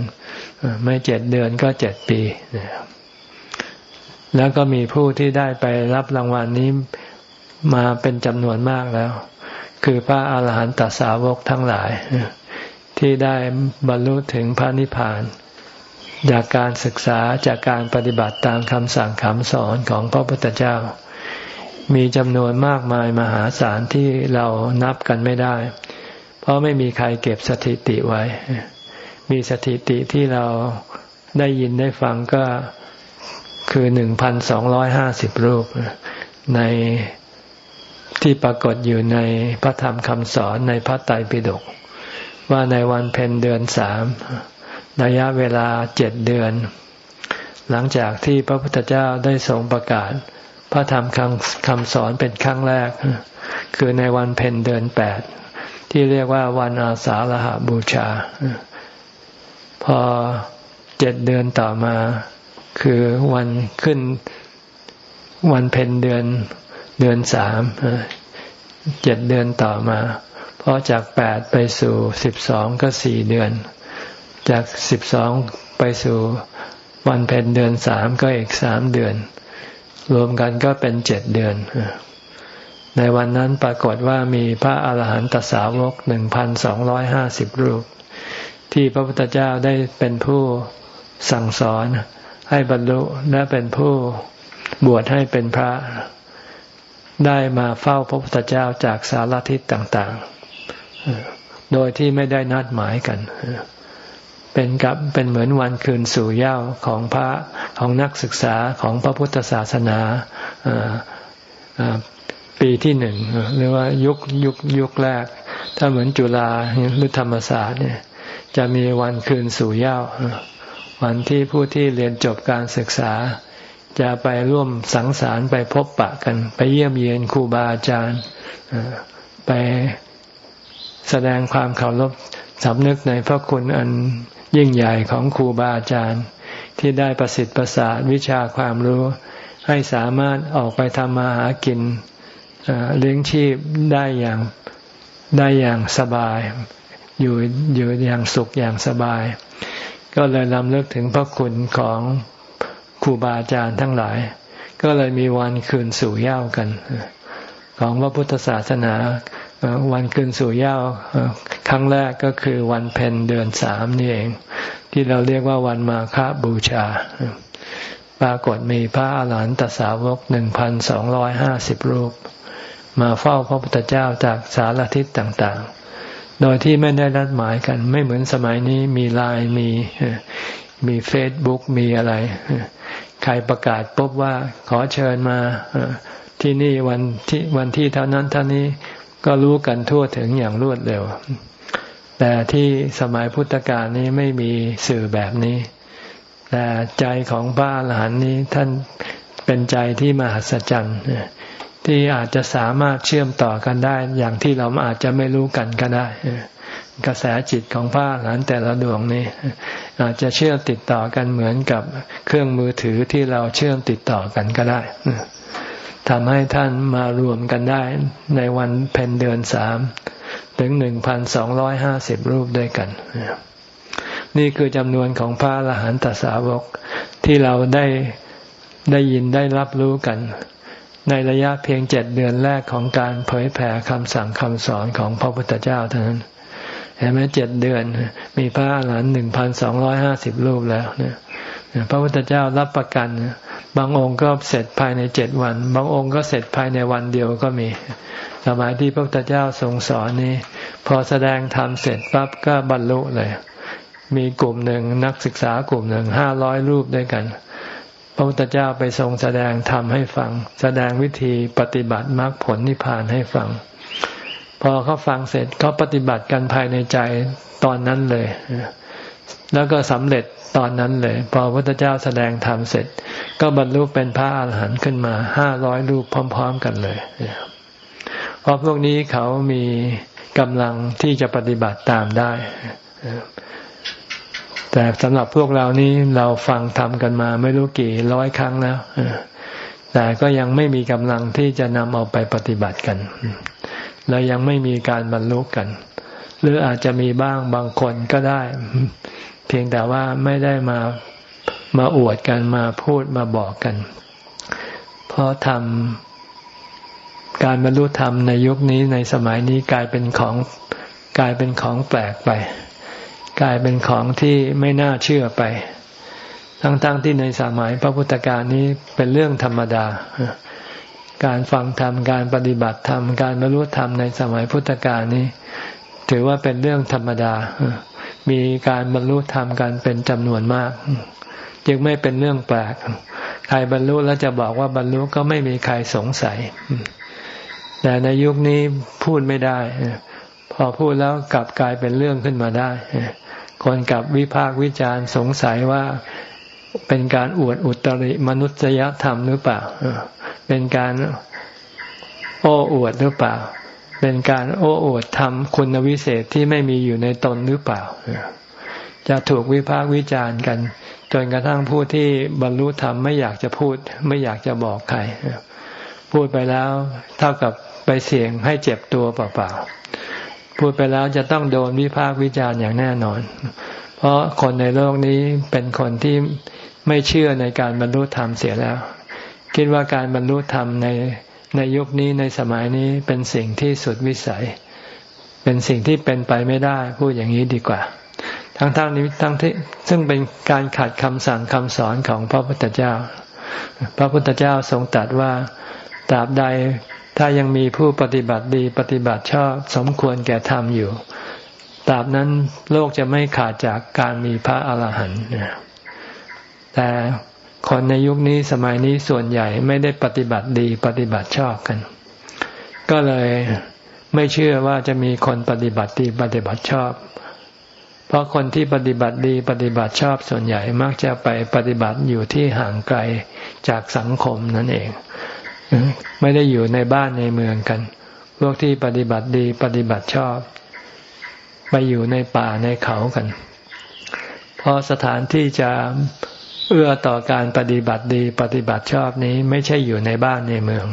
ไม่เจ็ดเดือนก็เจ็ดปี แล้วก็มีผู้ที่ได้ไปรับรางวัลนี้มาเป็นจำนวนมากแล้ว คือพระอาหารหันตสาวกทั้งหลาย ที่ได้บรรลุถึงพระนิพพาน จากการศึกษาจากการปฏิบัติตามคำสั่งคำสอนของพระพุทธเจ้ามีจำนวนมากมายมหาศาลที่เรานับกันไม่ได้ เพราะไม่มีใครเก็บสถิติไว้ มีสถิติที่เราได้ยินได้ฟังก็คือหนึ่งพันสองร้อยห้าสิบรูป ในที่ปรากฏอยู่ในพระธรรมคำสอนในพระไตรปิฎกว่าในวันเพ็ญเดือนสามระยะเวลาเจ็ดเดือน หลังจากที่พระพุทธเจ้าได้ทรงประกาศ พระธรรมคำคำสอนเป็นครั้งแรก คือในวันเพ็ญเดือนแปด ที่เรียกว่าวันอาสาฬหาบูชา พอเจ็ดเดือนต่อมา คือวันขึ้นวันเพ็ญเดือนเดือนสามเจ็ดเดือนต่อมาเพราะจากแปดไปสู่สิบสองก็สี่เดือน จากสิบสองไปสู่วันเพ็ญเดือนสามก็อีกสามเดือน รวมกันก็เป็นเจ็ดเดือน ในวันนั้นปรากฏว่ามีพระอาหารหันตสาวกหนึ่งพันสองร้อยห้าสิบรูป ที่พระพุทธเจ้าได้เป็นผู้สั่งสอนให้บรรลุและเป็นผู้บวชให้เป็นพระได้มาเฝ้าพระพุทธเจ้าจากสารทิศต่าง ๆ โดยที่ไม่ได้นัดหมายกัน เป็นกับเป็นเหมือนวันคืนสู่เย้าของพระของนักศึกษาของพระพุทธศาสนา ปีที่หนึ่งหรือว่ายุคยุคยุคแรก ถ้าเหมือนจุฬาหรือธรรมศาสตร์เนี่ย จะมีวันคืนสู่เย้าวันที่ผู้ที่เรียนจบการศึกษา จะไปร่วมสังสรรค์ไปพบปะกัน ไปเยี่ยมเยียนครูบาอาจารย์ไปแสดงความเคารพสำนึกในพระคุณอันยิ่งใหญ่ของครูบาอาจารย์ ที่ได้ประสิทธิ์ประสาทวิชาความรู้ ให้สามารถออกไปทำมาหากิน เลี้ยงชีพได้อย่างได้อย่างสบาย อยู่อยู่อย่างสุขอย่างสบาย ก็เลยลำเลิกถึงพระคุณของครูบาอาจารย์ทั้งหลาย ก็เลยมีวันคืนสู่เย้ากัน ของพระพุทธศาสนาวันคืนสู่เย้าครั้งแรกก็คือวันเพ็ญเดือนสามนี่เอง ที่เราเรียกว่าวันมาฆบูชา ปรากฏมีพระอาหารหันตสาวกหนึ่งพันสองร้อยห้าสิบรูป มาเฝ้าพระพุทธเจ้าจากสารทิศต่างๆ โดยที่ไม่ได้รัดหมายกัน ไม่เหมือนสมัยนี้มีไลน์มีมีเฟซบุ๊กมีอะไร ใครประกาศพบว่าขอเชิญมาที่นี่วันที่วันที่เท่านั้นเท่านี้ก็รู้กันทั่วถึงอย่างรวดเร็ว แต่ที่สมัยพุทธกาลนี้ไม่มีสื่อแบบนี้ แต่ใจของพระอรหันต์นี้ท่านเป็นใจที่มหัศจรรย์ ที่อาจจะสามารถเชื่อมต่อกันได้ อย่างที่เราอาจจะไม่รู้กันก็ได้กระแสจิตของพระหลานแต่ละดวงนี้ อาจจะเชื่อมติดต่อกันเหมือนกับเครื่องมือถือที่เราเชื่อมติดต่อกันก็ได้ทำให้ท่านมารวมกันได้ในวันเพ็ญเดือนสามถึงหนึ่งพันสองร้อยห้าสิบรูปด้วยกัน นี่คือจำนวนของพระอรหันตสาวกที่เราได้ได้ยินได้รับรู้กัน ในระยะเพียงเจ็ดเดือนแรกของการเผยแผ่คำสั่งคำสอนของพระพุทธเจ้าเท่านั้นเห็นไหมเจ็ดเดือน มีพระอรหันต์หนึ่งพันสองร้อยห้าสิบรูปแล้วเนี่ยพระพุทธเจ้ารับประกัน บางองค์ก็เสร็จภายในเจ็ดวัน บางองค์ก็เสร็จภายในวันเดียวก็มี สมัยที่พระพุทธเจ้าทรงสอนนี้ พอแสดงธรรมเสร็จปั๊บก็บรรลุเลย มีกลุ่มหนึ่งนักศึกษากลุ่มหนึ่งห้าร้อยรูปด้วยกัน พระพุทธเจ้าไปทรงแสดงธรรมให้ฟัง แสดงวิธีปฏิบัติมรรคผลนิพพานให้ฟัง พอเขาฟังเสร็จเขาปฏิบัติกันภายในใจตอนนั้นเลย แล้วก็สำเร็จตอนนั้นเลย พอพระพุทธเจ้าแสดงธรรมเสร็จ ก็บรรลุเป็นพระอาหารหันต์ขึ้นมาห้าร้อยรูปพร้อม ๆ กันเลยเพราะพวกนี้เขามีกำลังที่จะปฏิบัติตามได้ แต่สำหรับพวกเรานี้เราฟังทำกันมาไม่รู้กี่ร้อยครั้งแล้วแต่ก็ยังไม่มีกำลังที่จะนำเอาไปปฏิบัติกันเรายังไม่มีการบรรลุกัน หรืออาจจะมีบ้างบางคนก็ได้ เพียงแต่ว่าไม่ได้มามาอวดกันมาพูดมาบอกกัน เพราะทำการบรรลุธรรมในยุคนี้ในสมัยนี้กลายเป็นของกลายเป็นของแปลกไป กลายเป็นของที่ไม่น่าเชื่อไป ทั้งๆทที่ในสมัยพระพุทธการนี้เป็นเรื่องธรรมดา การฟังธรรมการปฏิบัติธรรมการบรรลุธรรมในสมัยพุทธกาลนี้ ถือว่าเป็นเรื่องธรรมดา มีการบรรลุธรรมกันเป็นจำนวนมาก จึงไม่เป็นเรื่องแปลก ใครบรรลุแล้วจะบอกว่าบรรลุก็ไม่มีใครสงสัย แต่ในยุคนี้พูดไม่ได้ พอพูดแล้วกลับกลายเป็นเรื่องขึ้นมาได้ คนกลับวิพากษ์วิจารณ์สงสัยว่าเป็นการอวดอุตริมนุษยธรรมหรือเปล่า เป็นการโอ้อวดหรือเปล่า เป็นการโอ้อวดทำคุณวิเศษที่ไม่มีอยู่ในตนหรือเปล่า จะถูกวิพากษ์วิจารณ์กัน จนกระทั่งผู้ที่บรรลุธรรมไม่อยากจะพูด ไม่อยากจะบอกใคร พูดไปแล้วเท่ากับไปเสี่ยงให้เจ็บตัวเปล่าๆ พูดไปแล้วจะต้องโดนวิพากษ์วิจารณ์อย่างแน่นอน เพราะคนในโลกนี้เป็นคนที่ไม่เชื่อในการบรรลุธรรมเสียแล้ว คิดว่าการบรรลุธรรมในในยุคนี้ในสมัยนี้เป็นสิ่งที่สุดวิสัย เป็นสิ่งที่เป็นไปไม่ได้ พูดอย่างนี้ดีกว่า ทั้งทั้งนี้ทั้งที่ซึ่งเป็นการขัดคำสั่งคำสอนของพระพุทธเจ้า พระพุทธเจ้าทรงตรัสว่าตราบใด ถ้ายังมีผู้ปฏิบัติดีปฏิบัติชอบสมควรแก่ธรรมอยู่ตราบนั้นโลกจะไม่ขาดจากการมีพระอาหารหันต์แต่คนในยุคนี้สมัยนี้ส่วนใหญ่ไม่ได้ปฏิบัติดีปฏิบัติชอบกัน ก็เลยไม่เชื่อว่าจะมีคนปฏิบัติดีปฏิบัติชอบ เพราะคนที่ปฏิบัติดีปฏิบัติชอบส่วนใหญ่มักจะไปปฏิบัติอยู่ที่ห่างไกลจากสังคมนั่นเอง ไม่ได้อยู่ในบ้านในเมืองกัน พวกที่ปฏิบัติดีปฏิบัติชอบ ไปอยู่ในป่าในเขากัน เพราะสถานที่จะเอื้อต่อการปฏิบัติดีปฏิบัติชอบนี้ไม่ใช่อยู่ในบ้านในเมือง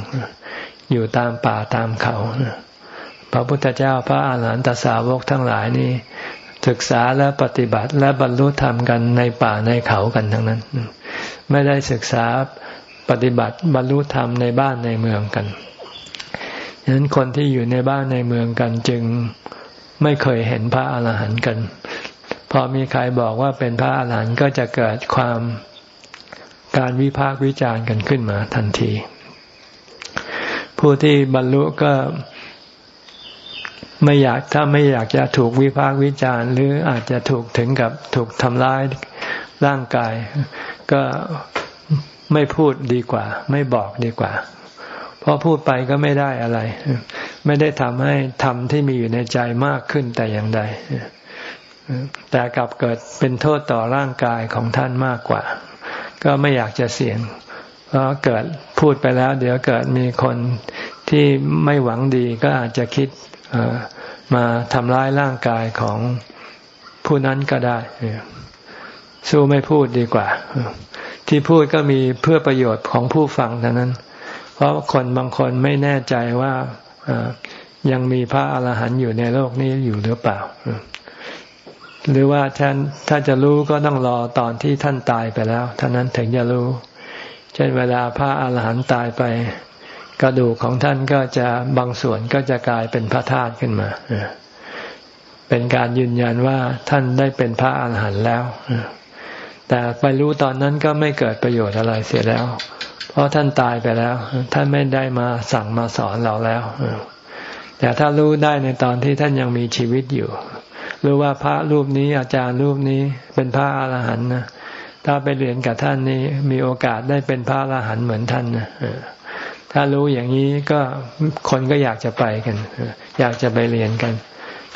อยู่ตามป่าตามเขา พระพุทธเจ้าพระอาหารหันตสาวกทั้งหลายนี้ ศึกษาและปฏิบัติและบรรลุธรรมกันในป่าในเขากันทั้งนั้น ไม่ได้ศึกษา ปฏิบัติบรรลุธรรมในบ้านในเมืองกันฉะนั้นคนที่อยู่ในบ้านในเมืองกันจึงไม่เคยเห็นพระอาหารหันต์กัน พอมีใครบอกว่าเป็นพระอาหารหันต์ก็จะเกิดความการวิพากษ์วิจารณ์กันขึ้นมาทันที ผู้ที่บรรลุก็ไม่อยากถ้าไม่อยากจะถูกวิพากษ์วิจารณ์ หรืออาจจะถูกถึงกับถูกทำร้ายร่างกาย ก็ ไม่พูดดีกว่า ไม่บอกดีกว่า เพราะพูดไปก็ไม่ได้อะไร ไม่ได้ทำให้ธรรมที่มีอยู่ในใจมากขึ้นแต่อย่างใดแต่กลับเกิดเป็นโทษต่อร่างกายของท่านมากกว่า ก็ไม่อยากจะเสี่ยง เพราะเกิดพูดไปแล้ว เดี๋ยวเกิดมีคนที่ไม่หวังดีก็อาจจะคิดมาทำร้ายร่างกายของผู้นั้นก็ได้สู้ไม่พูดดีกว่า ที่พูดก็มีเพื่อประโยชน์ของผู้ฟังเท่านั้น เพราะคนบางคนไม่แน่ใจว่ายังมีพระอาหารหันต์อยู่ในโลกนี้อยู่หรือเปล่า หรือว่าท่านถ้าจะรู้ก็ต้องรอตอนที่ท่านตายไปแล้วท่านั้นถึงจะรู้ เช่นเวลาพระอาหารหันต์ตายไปกระดูกของท่านก็จะบางส่วนก็จะกลายเป็นพระธาตุขึ้นมา เป็นการยืนยันว่าท่านได้เป็นพระอาหารหันต์แล้ว แต่ไปรู้ตอนนั้นก็ไม่เกิดประโยชน์อะไรเสียแล้ว เพราะท่านตายไปแล้ว ท่านไม่ได้มาสั่งมาสอนเราแล้ว แต่ถ้ารู้ได้ในตอนที่ท่านยังมีชีวิตอยู่ รู้ว่าพระรูปนี้อาจารย์รูปนี้เป็นพระอรหันต์นะถ้าไปเรียนกับท่านนี้มีโอกาสได้เป็นพระอรหันต์เหมือนท่านนะถ้ารู้อย่างนี้ก็คนก็อยากจะไปกัน อยากจะไปเรียนกัน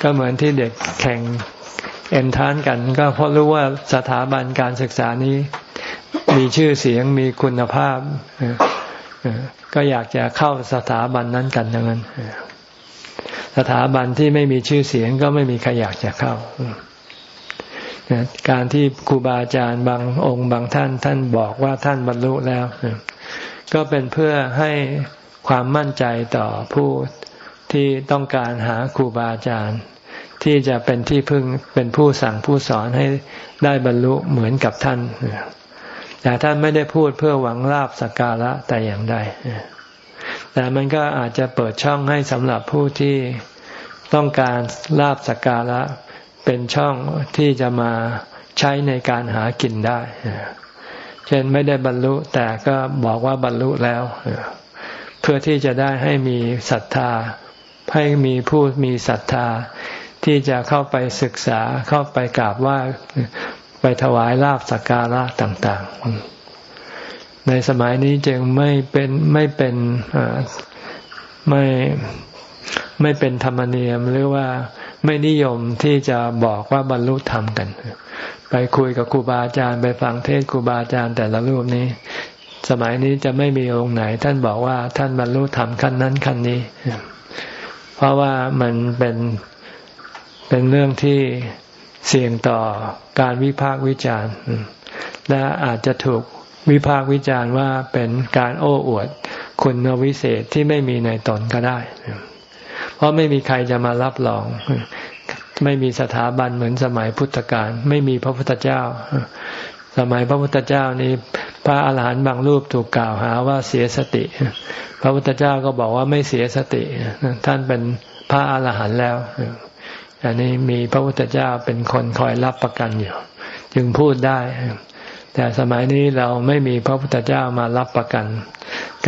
ก็เหมือนที่เด็กแข่ง เอ็นทานกัน ก็เพราะรู้ว่าสถาบันการศึกษานี้ มีชื่อเสียงมีคุณภาพ ก็อยากจะเข้าสถาบันนั้นกันทั้งนั้น สถาบันที่ไม่มีชื่อเสียงก็ไม่มีใครอยากจะเข้าการที่ครูบาอาจารย์บางองค์บางท่าน ท่านบอกว่าท่านบรรลุแล้ว ก็เป็นเพื่อให้ความมั่นใจต่อผู้ที่ต้องการหาครูบาอาจารย์ ที่จะเป็นที่พึ่งเป็นผู้สั่งผู้สอนให้ได้บรรลุเหมือนกับท่านแต่ท่านไม่ได้พูดเพื่อหวังลาบสักการะแต่อย่างใดแต่มันก็อาจจะเปิดช่องให้สำหรับผู้ที่ต้องการลาบสักการะเป็นช่องที่จะมาใช้ในการหากินได้ เช่นไม่ได้บรรลุแต่ก็บอกว่าบรรลุแล้ว เพื่อที่จะได้ให้มีศรัทธาให้มีผู้มีศรัทธา ที่จะเข้าไปศึกษาเข้าไปกราบว่าไปถวายลาบสักการะต่าง ๆ ในสมัยนี้จึงไม่เป็นไม่เป็นไม่ไม่เป็นธรรมเนียมหรือว่าไม่นิยมที่จะบอกว่าบรรลุธรรมกัน ไปคุยกับครูบาอาจารย์ไปฟังเทศครูบาอาจารย์แต่ละรูปนี้ สมัยนี้จะไม่มีองค์ไหน ท่านบอกว่าท่านบรรลุธรรมขั้นนั้นขั้นนี้ เพราะว่ามันเป็น เป็นเรื่องที่เสี่ยงต่อการวิพากษ์วิจารณ์ และอาจจะถูกวิพากษ์วิจารณ์ว่าเป็นการโอ้อวดคุณวิเศษที่ไม่มีในตนก็ได้ เพราะไม่มีใครจะมารับรอง ไม่มีสถาบันเหมือนสมัยพุทธกาลไม่มีพระพุทธเจ้า สมัยพระพุทธเจ้านี้ พระอาหารหันต์บางรูปถูกกล่าวหาว่าเสียสติ พระพุทธเจ้าก็บอกว่าไม่เสียสติ ท่านเป็นพระอาหารหันต์แล้ว อันนี้มีพระพุทธเจ้าเป็นคนคอยรับประกันอยู่ จึงพูดได้ แต่สมัยนี้เราไม่มีพระพุทธเจ้ามารับประกัน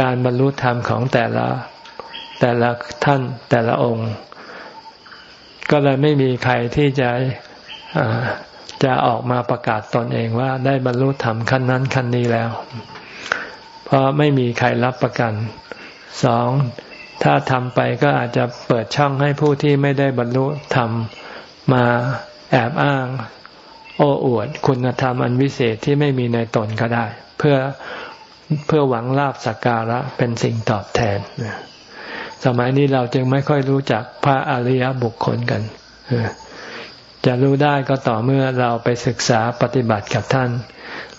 การบรรลุธรรมของแต่ละแต่ละท่านแต่ละองค์ ก็เลยไม่มีใครที่จะจะออกมาประกาศตนเองว่าได้บรรลุธรรมขั้นนั้นขั้นนี้แล้ว เพราะไม่มีใครรับประกันสอง ถ้าทำไปก็อาจจะเปิดช่องให้ผู้ที่ไม่ได้บรรลุธรรมมาแอบอ้าง โอ้อวด คุณธรรมอันวิเศษที่ไม่มีในตนก็ได้ เพื่อเพื่อหวังลาบสักการะเป็นสิ่งตอบแทนสมัยนี้เราจึงไม่ค่อยรู้จักพระอริยบุคคลกันจะรู้ได้ก็ต่อเมื่อเราไปศึกษาปฏิบัติกับท่าน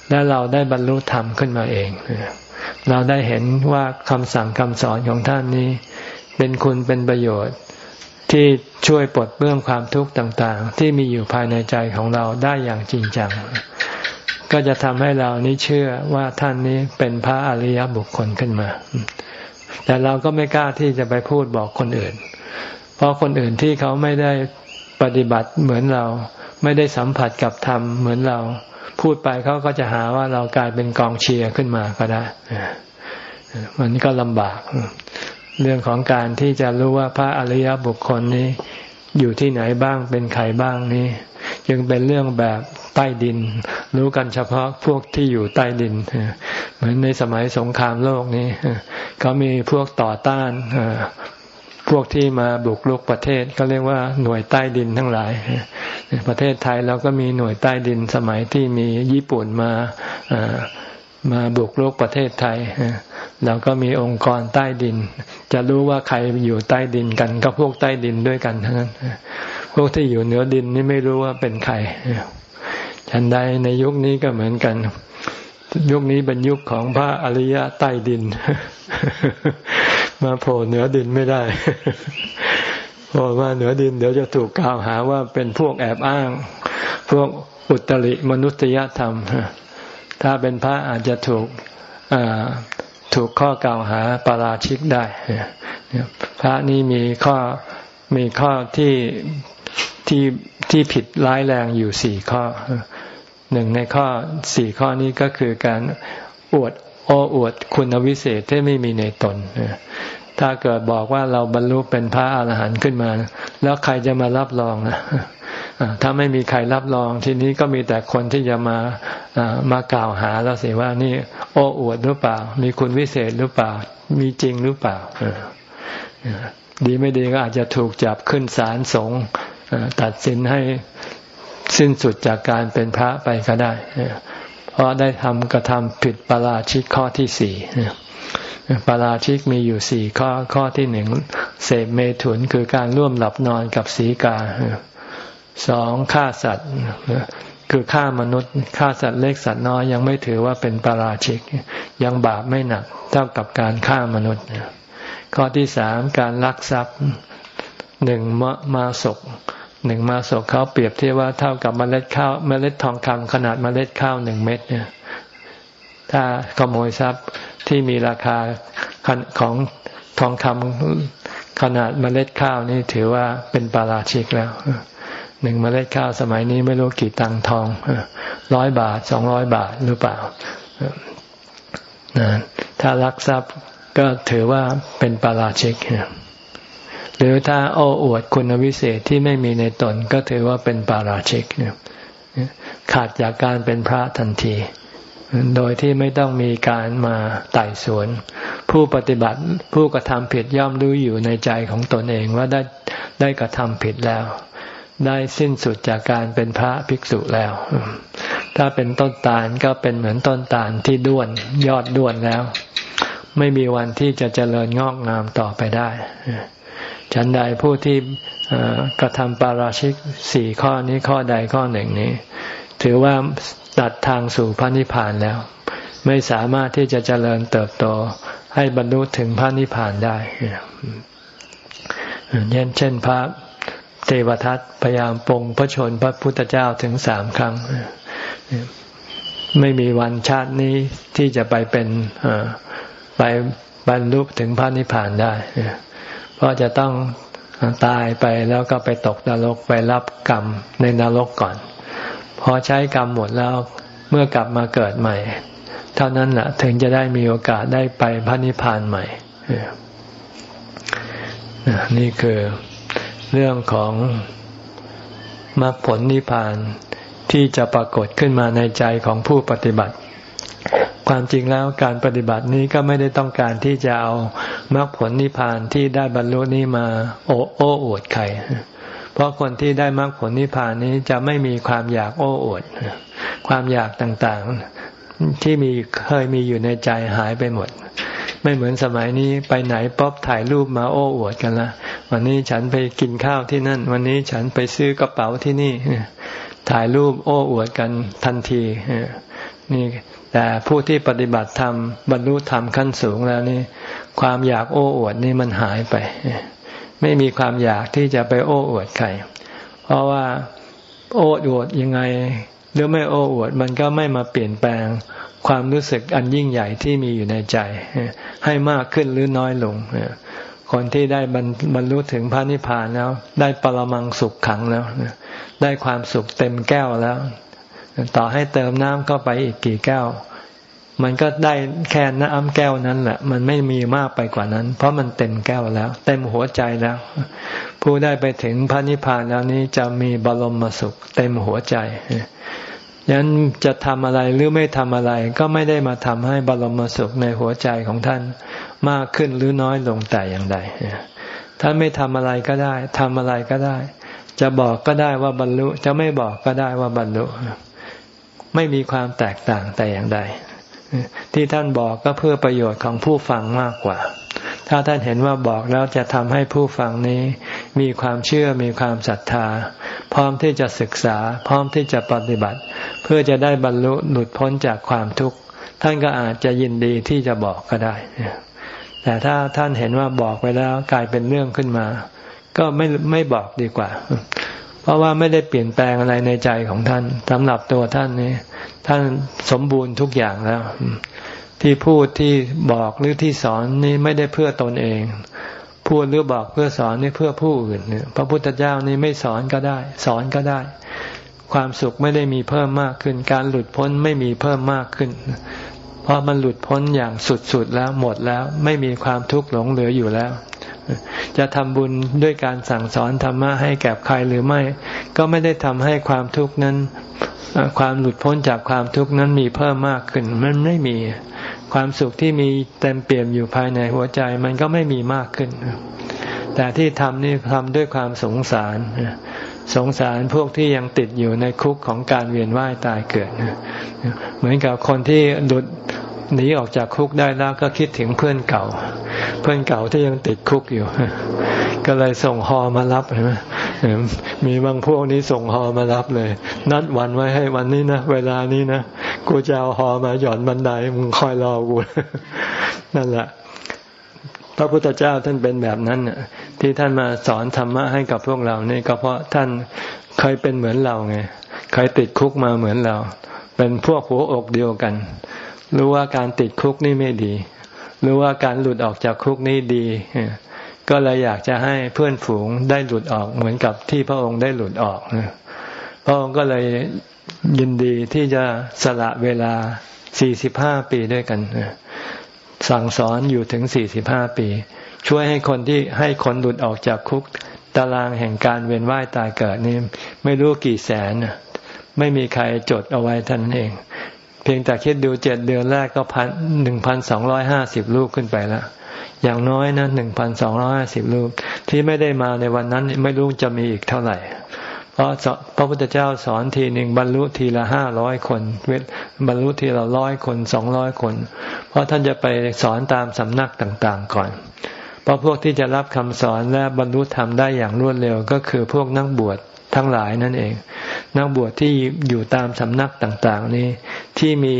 และเราได้บรรลุธรรมขึ้นมาเอง เราได้เห็นว่าคำสั่งคำสอนของท่านนี้ เป็นคุณเป็นประโยชน์ที่ช่วยปลดเบื้องความทุกข์ต่างๆ ที่มีอยู่ภายในใจของเราได้อย่างจริงจัง ก็จะทำให้เรานี้เชื่อว่าท่านนี้เป็นพระอริยบุคคลขึ้นมา แต่เราก็ไม่กล้าที่จะไปพูดบอกคนอื่น เพราะคนอื่นที่เขาไม่ได้ปฏิบัติเหมือนเรา ไม่ได้สัมผัสกับธรรมเหมือนเรา พูดไปเขาก็จะหาว่าเรากลายเป็นกองเชียร์ขึ้นมาก็ได้มันก็ลำบาก เรื่องของการที่จะรู้ว่าพระอริยบุคคลนี้ อยู่ที่ไหนบ้างเป็นใครบ้างนี้ จึงเป็นเรื่องแบบใต้ดิน รู้กันเฉพาะพวกที่อยู่ใต้ดิน เหมือนในสมัยสงครามโลกนี้เขามีพวกต่อต้าน พวกที่มาบุกรุกประเทศก็เรียกว่าหน่วยใต้ดินทั้งหลาย ประเทศไทยเราก็มีหน่วยใต้ดินสมัยที่มีญี่ปุ่นมามาบุกรุกประเทศไทยเราก็มีองค์กรใต้ดิน จะรู้ว่าใครอยู่ใต้ดินกัน ก็พวกใต้ดินด้วยกันทั้งนั้นพวกที่อยู่เหนือดินนี่ไม่รู้ว่าเป็นใครฉันใดในยุคนี้ก็เหมือนกัน ยุคนี้เป็นยุคของพระอริยะใต้ดิน มาโผล่เหนือดินไม่ได้เพราะว่าเหนือดิน เดี๋ยวจะถูกกล่าวหาว่าเป็นพวกแอบอ้าง พวกอุตริมนุษยธรรม ถ้าเป็นพระอาจจะถูกถูกข้อกล่าวหาปาราชิกได้พระนี้มีข้อมีข้อที่ที่ที่ผิดร้ายแรงอยู่สี่ข้อหนึ่งในข้อสี่ข้อนี้ก็คือการอวด โอ้อวดคุณวิเศษที่ไม่มีในตนถ้าเกิดบอกว่าเราบรรลุเป็นพระอาหารหันต์ขึ้นมา แล้วใครจะมารับรองนะถ้าไม่มีใครรับรองทีนี้ก็มีแต่คนที่จะมามากล่าวหาแล้วสิว่านี่ โอ้อวดหรือเปล่า มีคุณวิเศษหรือเปล่า มีจริงหรือเปล่าดีไม่ดีก็อาจจะถูกจับขึ้นศาลสงฆ์ตัดสินให้สิ้นสุดจากการเป็นพระไปก็ได้ ราะได้ทำกระทำผิดปราชิกข้อที่สี่ปาราชิกมีอยู่สี่ข้อข้อที่หนึ่งเสพเมถุนคือการร่วมหลับนอนกับสีกาสองฆ่าสัตว์คือฆ่ามนุษย์ฆ่าสัตว์เล็กสัตว์น้อยยังไม่ถือว่าเป็นปาราชิก ยังบาปไม่หนักเท่ากับการฆ่ามนุษย์ ข้อที่สามการลักทรัพย์หนึ่งมมาศก หนึ่งมาศกเขาเปรียบเทียบว่าเท่ากับเมล็ดข้าวเมล็ดทองคำขนาดเมล็ดข้าวหนึ่งเม็ดเนี่ย ถ้าขโมยทรัพย์ที่มีราคาของทองคำขนาดเมล็ดข้าวนี่ถือว่าเป็นปาราชิกแล้วหนึ่งเมล็ดข้าวสมัยนี้ไม่รู้กี่ตังทองร้อยบาทสองร้อยบาทหรือเปล่าถ้ารักทรัพย์ก็ถือว่าเป็นปาราชิก หรือถ้าโอ้อวดคุณวิเศษที่ไม่มีในตนก็ถือว่าเป็นปาราชิกขาดจากการเป็นพระทันที โดยที่ไม่ต้องมีการมาไต่สวน ผู้ปฏิบัติผู้กระทำผิดย่อมรู้อยู่ในใจของตนเองว่าได้ได้กระทำผิดแล้ว ได้สิ้นสุดจากการเป็นพระภิกษุแล้ว ถ้าเป็นต้นตาลก็เป็นเหมือนต้นตาลที่ด้วนยอดด้วนแล้ว ไม่มีวันที่จะเจริญงอกงามต่อไปได้ ฉันใดผู้ที่กระทำปาราชิกสี่ข้อนี้ข้อใดข้อหนึ่งนี้ ถือว่าตัดทางสู่พระนิพพานแล้ว ไม่สามารถที่จะเจริญเติบโตให้บรรลุถึงพระนิพพานได้เช่นเช่นพระเทวทัตพยายามปรงพระชนพระพุทธเจ้าถึงสามครั้ง ไม่มีวันชาตินี้ที่จะไปเป็นไปบรรลุถึงพระนิพพานได้ เพราะจะต้องตายไปแล้วก็ไปตกนรกไปรับกรรมในนรกก่อน พอใช้กรรมหมดแล้วเมื่อกลับมาเกิดใหม่ เท่านั้นแหละถึงจะได้มีโอกาสได้ไปพระนิพพานใหม่นี่คือเรื่องของมรรคผลนิพพานที่จะปรากฏขึ้นมาในใจของผู้ปฏิบัติ ความจริงแล้วการปฏิบัตินี้ก็ไม่ได้ต้องการที่จะเอามรรคผลนิพพานที่ได้บรรลุนี้มาโอ้โอ้อวดใครเพราะคนที่ได้มรรคผลนิพพานนี้จะไม่มีความอยากโอ้อวดความอยากต่างๆที่มีเคยมีอยู่ในใจหายไปหมด ไม่เหมือนสมัยนี้ไปไหนป๊อบถ่ายรูปมาโอ้อวดกันละวันนี้ฉันไปกินข้าวที่นั่น วันนี้ฉันไปซื้อกระเป๋าที่นี่ถ่ายรูปโอ้อวดกันทันทีนี่ แต่ผู้ที่ปฏิบัติธรรมบรรลุธรรมขั้นสูงแล้วนี่ความอยากโอ้อวดนี่มันหายไป ไม่มีความอยากที่จะไปโอ้อวดใคร เพราะว่าโอ้อวดยังไง หรือไม่โอ้อวดมันก็ไม่มาเปลี่ยนแปลงความรู้สึกอันยิ่งใหญ่ที่มีอยู่ในใจ ให้มากขึ้นหรือน้อยลงคนที่ได้บรรลุถึงพระนิพพานแล้ว ได้ปรมังสุขขังแล้ว ได้ความสุขเต็มแก้วแล้ว ต่อให้เติมน้ำเข้าไปอีกกี่แก้ว มันก็ได้แค่น้ำแก้วนั้นแหละ มันไม่มีมากไปกว่านั้น เพราะมันเต็มแก้วแล้ว เต็มหัวใจแล้ว ผู้ได้ไปถึงพระนิพพานแล้วนี้จะมีบรมสุข เต็มหัวใจยันจะทำอะไรหรือไม่ทำอะไร ก็ไม่ได้มาทำให้บรมสุขในหัวใจของท่านมากขึ้นหรือน้อยลงแต่อย่างใดท่านไม่ทำอะไรก็ได้ทำอะไรก็ได้ จะบอกก็ได้ว่าบรรลุ จะไม่บอกก็ได้ว่าบรรลุ ไม่มีความแตกต่างแต่อย่างใด ที่ท่านบอกก็เพื่อประโยชน์ของผู้ฟังมากกว่า ถ้าท่านเห็นว่าบอกแล้วจะทำให้ผู้ฟังนี้ มีความเชื่อมีความศรัทธา พร้อมที่จะศึกษา พร้อมที่จะปฏิบัติ เพื่อจะได้บรรลุหลุดพ้นจากความทุกข์ท่านก็อาจจะยินดีที่จะบอกก็ได้ แต่ถ้าท่านเห็นว่าบอกไปแล้วกลายเป็นเรื่องขึ้นมา ก็ไม่ไม่บอกดีกว่า เพราะว่าไม่ได้เปลี่ยนแปลงอะไรในใจของท่านสำหรับตัวท่านนี่ท่านสมบูรณ์ทุกอย่างแล้ว ที่พูดที่บอกหรือที่สอนนี่ไม่ได้เพื่อตนเอง พูดหรือบอกเพื่อสอนนี่เพื่อผู้อื่นเนี่ยพระพุทธเจ้านี่ไม่สอนก็ได้ สอนก็ได้ ความสุขไม่ได้มีเพิ่มมากขึ้น การหลุดพ้นไม่มีเพิ่มมากขึ้น เพราะมันหลุดพ้นอย่างสุดๆแล้วหมดแล้ว ไม่มีความทุกข์หลงเหลืออยู่แล้ว จะทำบุญด้วยการสั่งสอนธรรมะให้แก่ใครหรือไม่ ก็ไม่ได้ทำให้ความทุกข์นั้น ความหลุดพ้นจากความทุกข์นั้นมีเพิ่มมากขึ้น มันไม่มีความสุขที่มีเต็มเปี่ยมอยู่ภายในหัวใจมันก็ไม่มีมากขึ้น แต่ที่ทำนี่ทำด้วยความสงสาร สงสารพวกที่ยังติดอยู่ในคุกของการเวียนว่ายตายเกิด เหมือนกับคนที่หลุด หนีออกจากคุกได้แล้วก็คิดถึงเพื่อนเก่า เพื่อนเก่าที่ยังติดคุกอยู่ ก็เลยส่งฮอมารับใช่ไหมมีบางพวกนี้ส่งฮอมารับเลย นัดวันไว้ให้วันนี้นะเวลานี้นะกูจะเอาฮอมาหย่อนบันไดมึงคอยรอกูนั่นแหละพระพุทธเจ้าท่านเป็นแบบนั้นที่ท่านมาสอนธรรมะให้กับพวกเรานี่ก็เพราะท่านเคยเป็นเหมือนเราไงเคยติดคุกมาเหมือนเรา เป็นพวกหัวอกเดียวกัน รู้ว่าการติดคุกนี่ไม่ดี รู้ว่าการหลุดออกจากคุกนี่ดี ก็เลยอยากจะให้เพื่อนฝูงได้หลุดออกเหมือนกับที่พระองค์ได้หลุดออกพระองค์ก็เลยยินดีที่จะสละเวลา 45 ปีด้วยกัน สั่งสอนอยู่ถึง 45 ปี ช่วยให้คนที่ให้คนหลุดออกจากคุกตารางแห่งการเวียนว่ายตายเกิดนี่ไม่รู้กี่แสน ไม่มีใครจดเอาไว้ท่านเอง เพียงแต่คิดดูเจ็ดเดือนแรกก็พันหนึ่งพันสองร้อยห้าสิบรูปขึ้นไปแล้วอย่างน้อยนะหนึ่งพันสองร้อยห้าสิบรูป ที่ไม่ได้มาในวันนั้นไม่รู้จะมีอีกเท่าไหร่ เพราะพระพุทธเจ้าสอนทีหนึ่งบรรลุทีละห้าร้อยคนบรรลุทีละร้อยคนสองร้อยคน เพราะท่านจะไปสอนตามสำนักต่างๆก่อน เพราะพวกที่จะรับคำสอนและบรรลุธรรมได้อย่างรวดเร็วก็คือพวกนักบวช ทั้งหลายนั่นเอง นักบวชที่อยู่ตามสำนักต่างๆ นี้ที่มี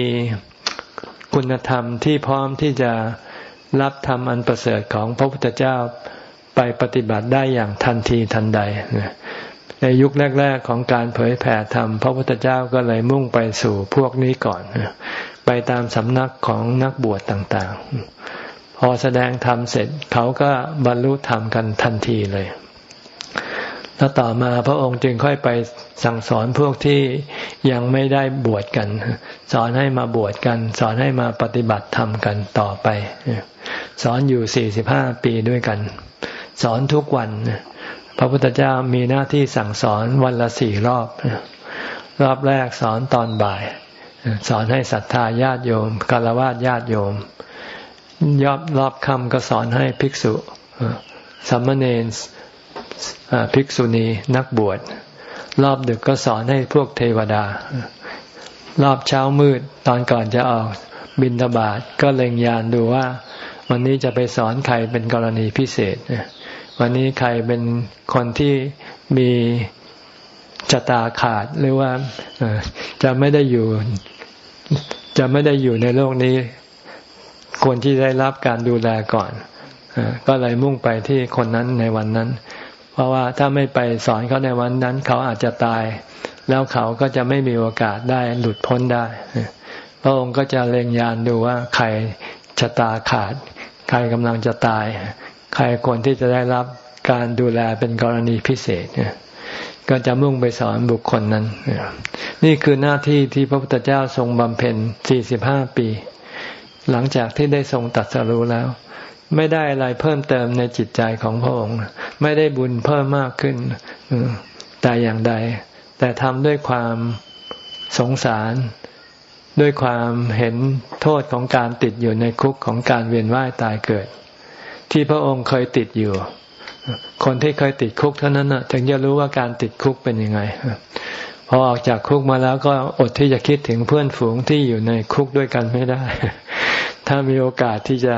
คุณธรรมที่พร้อมที่จะรับธรรมอันประเสริฐของพระพุทธเจ้าไปปฏิบัติได้อย่างทันทีทันใด ในยุคแรก ๆ ของการเผยแผ่ธรรม พระพุทธเจ้าก็เลยมุ่งไปสู่พวกนี้ก่อน ไปตามสำนักของนักบวชต่างๆ พอแสดงธรรมเสร็จเขาก็บรรลุธรรมกันทันทีเลย แล้วต่อมาพระองค์จึงค่อยไปสั่งสอนพวกที่ยังไม่ได้บวชกัน สอนให้มาบวชกัน สอนให้มาปฏิบัติธรรมกันต่อไป สอนอยู่สี่สิบห้าปีด้วยกัน สอนทุกวัน พระพุทธเจ้ามีหน้าที่สั่งสอนวันละสี่รอบ รอบแรกสอนตอนบ่าย สอนให้ศรัทธาญาติโยมกาลวาสญาติโยม ยอบรอบคำก็สอนให้ภิกษุสัมมเนน ภิกษุณีนักบวช รอบดึกก็สอนให้พวกเทวดา รอบเช้ามืดตอนก่อนจะออกบินทบาทก็เล็งยานดูว่า วันนี้จะไปสอนใครเป็นกรณีพิเศษ วันนี้ใครเป็นคนที่มีจตาขาดหรือว่าจะไม่ได้อยู่ จะไม่ได้อยู่ในโลกนี้ควรที่ได้รับการดูแลก่อนก็เลยมุ่งไปที่คนนั้นในวันนั้น ราะว่าถ้าไม่ไปสอนเขาในวันนั้น เขาอาจจะตาย แล้วเขาก็จะไม่มีโอกาสได้หลุดพ้นได้ พระองค์ก็จะเล็งยานดูว่าใครชะตาขาด ใครกำลังจะตาย ใครควรที่จะได้รับการดูแลเป็นกรณีพิเศษก็จะมุ่งไปสอนบุคคลนั้น นี่คือหน้าที่ที่พระพุทธเจ้าทรงบำเพ็ญ 45 ปี หลังจากที่ได้ทรงตัดสรู้แล้ว ไม่ได้อะไรเพิ่มเติมในจิตใจของพระองค์ ไม่ได้บุญเพิ่มมากขึ้นแต่อย่างใด แต่ทำด้วยความสงสาร ด้วยความเห็นโทษของการติดอยู่ในคุกของการเวียนว่ายตายเกิด ที่พระองค์เคยติดอยู่ คนที่เคยติดคุกเท่านั้นนะถึงจะรู้ว่าการติดคุกเป็นยังไงพอออกจากคุกมาแล้วก็อดที่จะคิดถึงเพื่อนฝูงที่อยู่ในคุกด้วยกันไม่ได้ ถ้ามีโอกาสที่จะ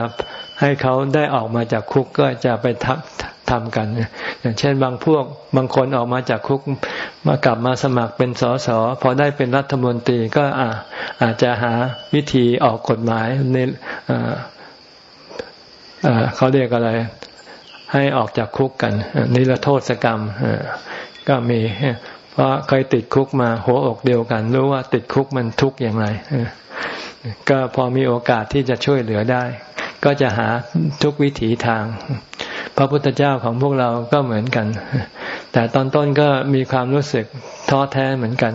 ให้เขาได้ออกมาจากคุกก็จะไปทำทำกันอย่างเช่นบางพวกบางคนออกมาจากคุกมากลับมาสมัครเป็นสสพอได้เป็นรัฐมนตรีก็อาอาจจะหาวิธีออกกฎหมายในเขาเรียกอะไร ให้ออกจากคุกกันนิรโทษกรรมก็มีเพราะเคยติดคุกมาหัวอกเดียวกัน รู้ว่าติดคุกมันทุกข์อย่างไรก็พอมีโอกาสที่จะช่วยเหลือได้ ก็จะหาทุกวิถีทาง พระพุทธเจ้าของพวกเราก็เหมือนกัน แต่ตอนต้นก็มีความรู้สึกท้อแท้เหมือนกัน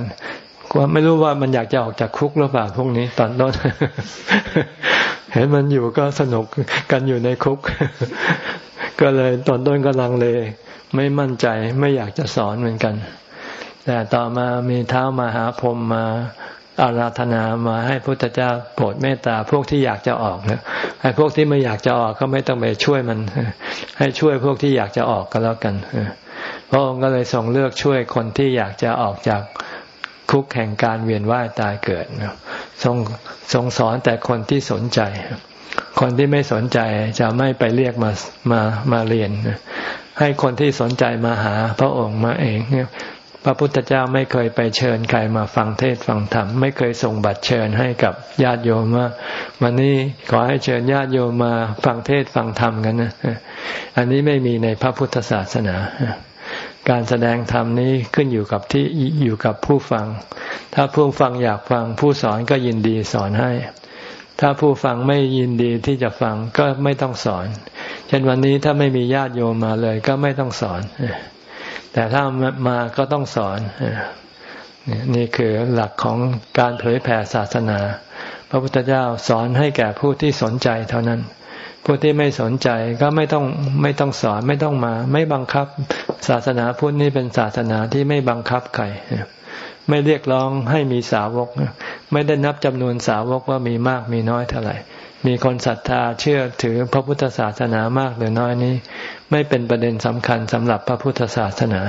ว่าไม่รู้ว่ามันอยากจะออกจากคุกหรือเปล่าพวกนี้ ตอนต้น เห็นมันอยู่ก็สนุกกันอยู่ในคุก ก็เลยตอนต้นก็ลังเล ไม่มั่นใจไม่อยากจะสอนเหมือนกัน แต่ต่อมามีเท้ามาหาพรมมา อาราธนามาให้พุทธเจ้าโปรดเมตตาพวกที่อยากจะออกนะให้พวกที่ไม่อยากจะออกก็ไม่ต้องไปช่วยมัน ให้ช่วยพวกที่อยากจะออกก็แล้วกันพระองค์ก็เลยทรงเลือกช่วยคนที่อยากจะออกจากคุกแห่งการเวียนว่ายตายเกิดทรงทรงสอนแต่คนที่สนใจ คนที่ไม่สนใจจะไม่ไปเรียกมามามาเรียนให้คนที่สนใจมาหาพระองค์มาเองเนี่ย พระพุทธเจ้าไม่เคยไปเชิญใครมาฟังเทศฟังธรรมไม่เคยส่งบัตรเชิญให้กับญาติโยมว่าวันนี้ขอให้เชิญญาติโยมมาฟังเทศฟังธรรมกันนะอันนี้ไม่มีในพระพุทธศาสนาการแสดงธรรมนี้ขึ้นอยู่กับที่อยู่กับผู้ฟัง ถ้าผู้ฟังอยากฟังผู้สอนก็ยินดีสอนให้ ถ้าผู้ฟังไม่ยินดีที่จะฟังก็ไม่ต้องสอน เช่นวันนี้ถ้าไม่มีญาติโยมมาเลยก็ไม่ต้องสอน แต่ถ้ามาก็ต้องสอนนี่คือหลักของการเผยแผ่ศาสนา พระพุทธเจ้าสอนให้แก่ผู้ที่สนใจเท่านั้น ผู้ที่ไม่สนใจก็ไม่ต้องไม่ต้องสอนไม่ต้องมา ไม่บังคับ ศาสนาพุทธนี่เป็นศาสนาที่ไม่บังคับใครไม่เรียกร้องให้มีสาวก ไม่ได้นับจำนวนสาวกว่ามีมากมีน้อยเท่าไหร่ มีคนศรัทธาเชื่อถือพระพุทธศาสนามากหรือน้อยนี้ ไม่เป็นประเด็นสำคัญสำหรับพระพุทธศาสนา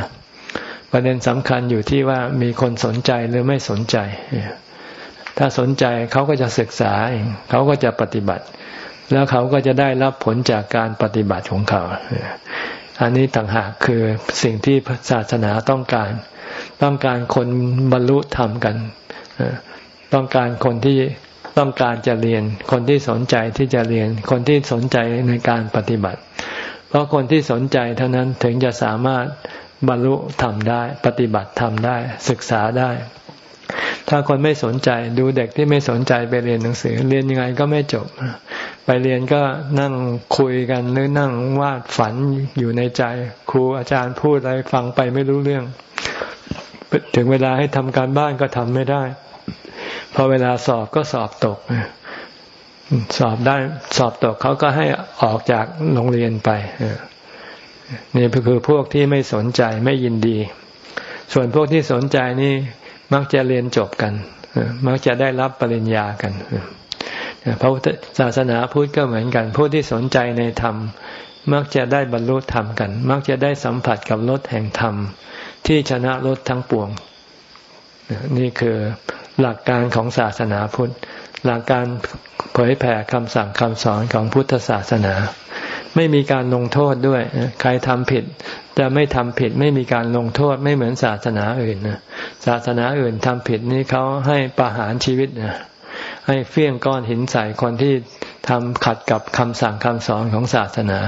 ประเด็นสำคัญอยู่ที่ว่ามีคนสนใจหรือไม่สนใจ ถ้าสนใจเขาก็จะศึกษาเองเขาก็จะปฏิบัติ แล้วเขาก็จะได้รับผลจากการปฏิบัติของเขาอันนี้ต่างหากคือสิ่งที่ศาสนาต้องการ ต้องการคนบรรลุธรรมกัน ต้องการคนที่ ต้องการจะเรียน คนที่สนใจที่จะเรียน คนที่สนใจในการปฏิบัติ เพราะคนที่สนใจเท่านั้นถึงจะสามารถบรรลุทำได้ ปฏิบัติทำได้ ศึกษาได้ ถ้าคนไม่สนใจดูเด็กที่ไม่สนใจไปเรียนหนังสือ เรียนยังไงก็ไม่จบ ไปเรียนก็นั่งคุยกันหรือนั่งวาดฝันอยู่ในใจ ครูอาจารย์พูดอะไรฟังไปไม่รู้เรื่อง ถึงเวลาให้ทำการบ้านก็ทำไม่ได้ พอเวลาสอบก็สอบตก สอบได้สอบตกเขาก็ให้ออกจากโรงเรียนไปนี่คือพวกที่ไม่สนใจไม่ยินดี ส่วนพวกที่สนใจนี่มักจะเรียนจบกัน มักจะได้รับปริญญากันพระศาสนาพุทธก็เหมือนกัน ผู้ที่สนใจในธรรม มักจะได้บรรลุธรรมกัน มักจะได้สัมผัสกับรถแห่งธรรม ที่ชนะรถทั้งปวง นี่คือ หลักการของศาสนาพุทธ หลักการเผยแผ่คำสั่งคำสอนของพุทธศาสนา ไม่มีการลงโทษด้วย ใครทำผิดจะไม่ทำผิด ไม่มีการลงโทษไม่เหมือนศาสนาอื่นนะศาสนาอื่นทำผิดนี่เขาให้ประหารชีวิตนะให้เฟี้ยงก้อนหินใส่คนที่ทำขัดกับคำสั่งคำสอนของศาสนา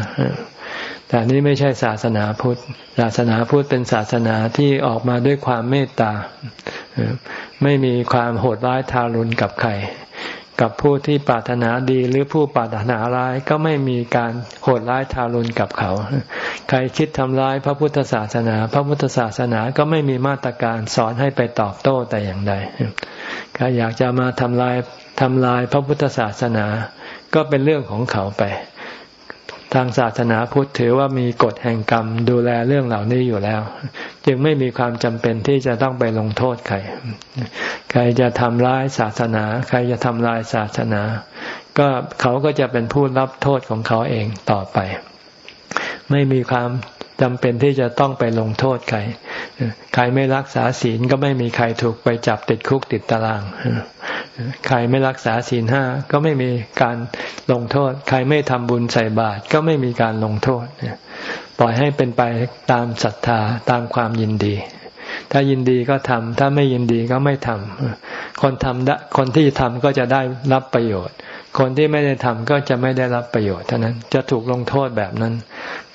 แต่นี้ไม่ใช่ศาสนาพุทธ ศาสนาพุทธเป็นศาสนาที่ออกมาด้วยความเมตตา ไม่มีความโหดร้ายทารุณกับใคร กับผู้ที่ปรารถนาดีหรือผู้ปรารถนาร้ายก็ไม่มีการโหดร้ายทารุณกับเขา ใครคิดทำร้ายพระพุทธศาสนา พระพุทธศาสนาก็ไม่มีมาตรการสอนให้ไปตอบโต้แต่อย่างใดใครอยากจะมาทำลายทำลายพระพุทธศาสนา ก็เป็นเรื่องของเขาไป ทางศาสนาพุทธถือว่ามีกฎแห่งกรรมดูแลเรื่องเหล่านี้อยู่แล้ว จึงไม่มีความจำเป็นที่จะต้องไปลงโทษใคร ใครจะทำร้ายศาสนา ใครจะทำลายศาสนา ก็เขาก็จะเป็นผู้รับโทษของเขาเองต่อไป ไม่มีความ จำเป็นที่จะต้องไปลงโทษใครใครไม่รักษาศีลก็ไม่มีใครถูกไปจับติดคุกติดตาราง ใครไม่รักษาศีลห้าก็ไม่มีการลงโทษ ใครไม่ทำบุญใส่บาตรก็ไม่มีการลงโทษ ปล่อยให้เป็นไปตามศรัทธาตามความยินดี ถ้ายินดีก็ทำถ้าไม่ยินดีก็ไม่ทำคนทำคนที่ทำก็จะได้รับประโยชน์ คนที่ไม่ได้ทำก็จะไม่ได้รับประโยชน์เท่านั้น จะถูกลงโทษแบบนั้น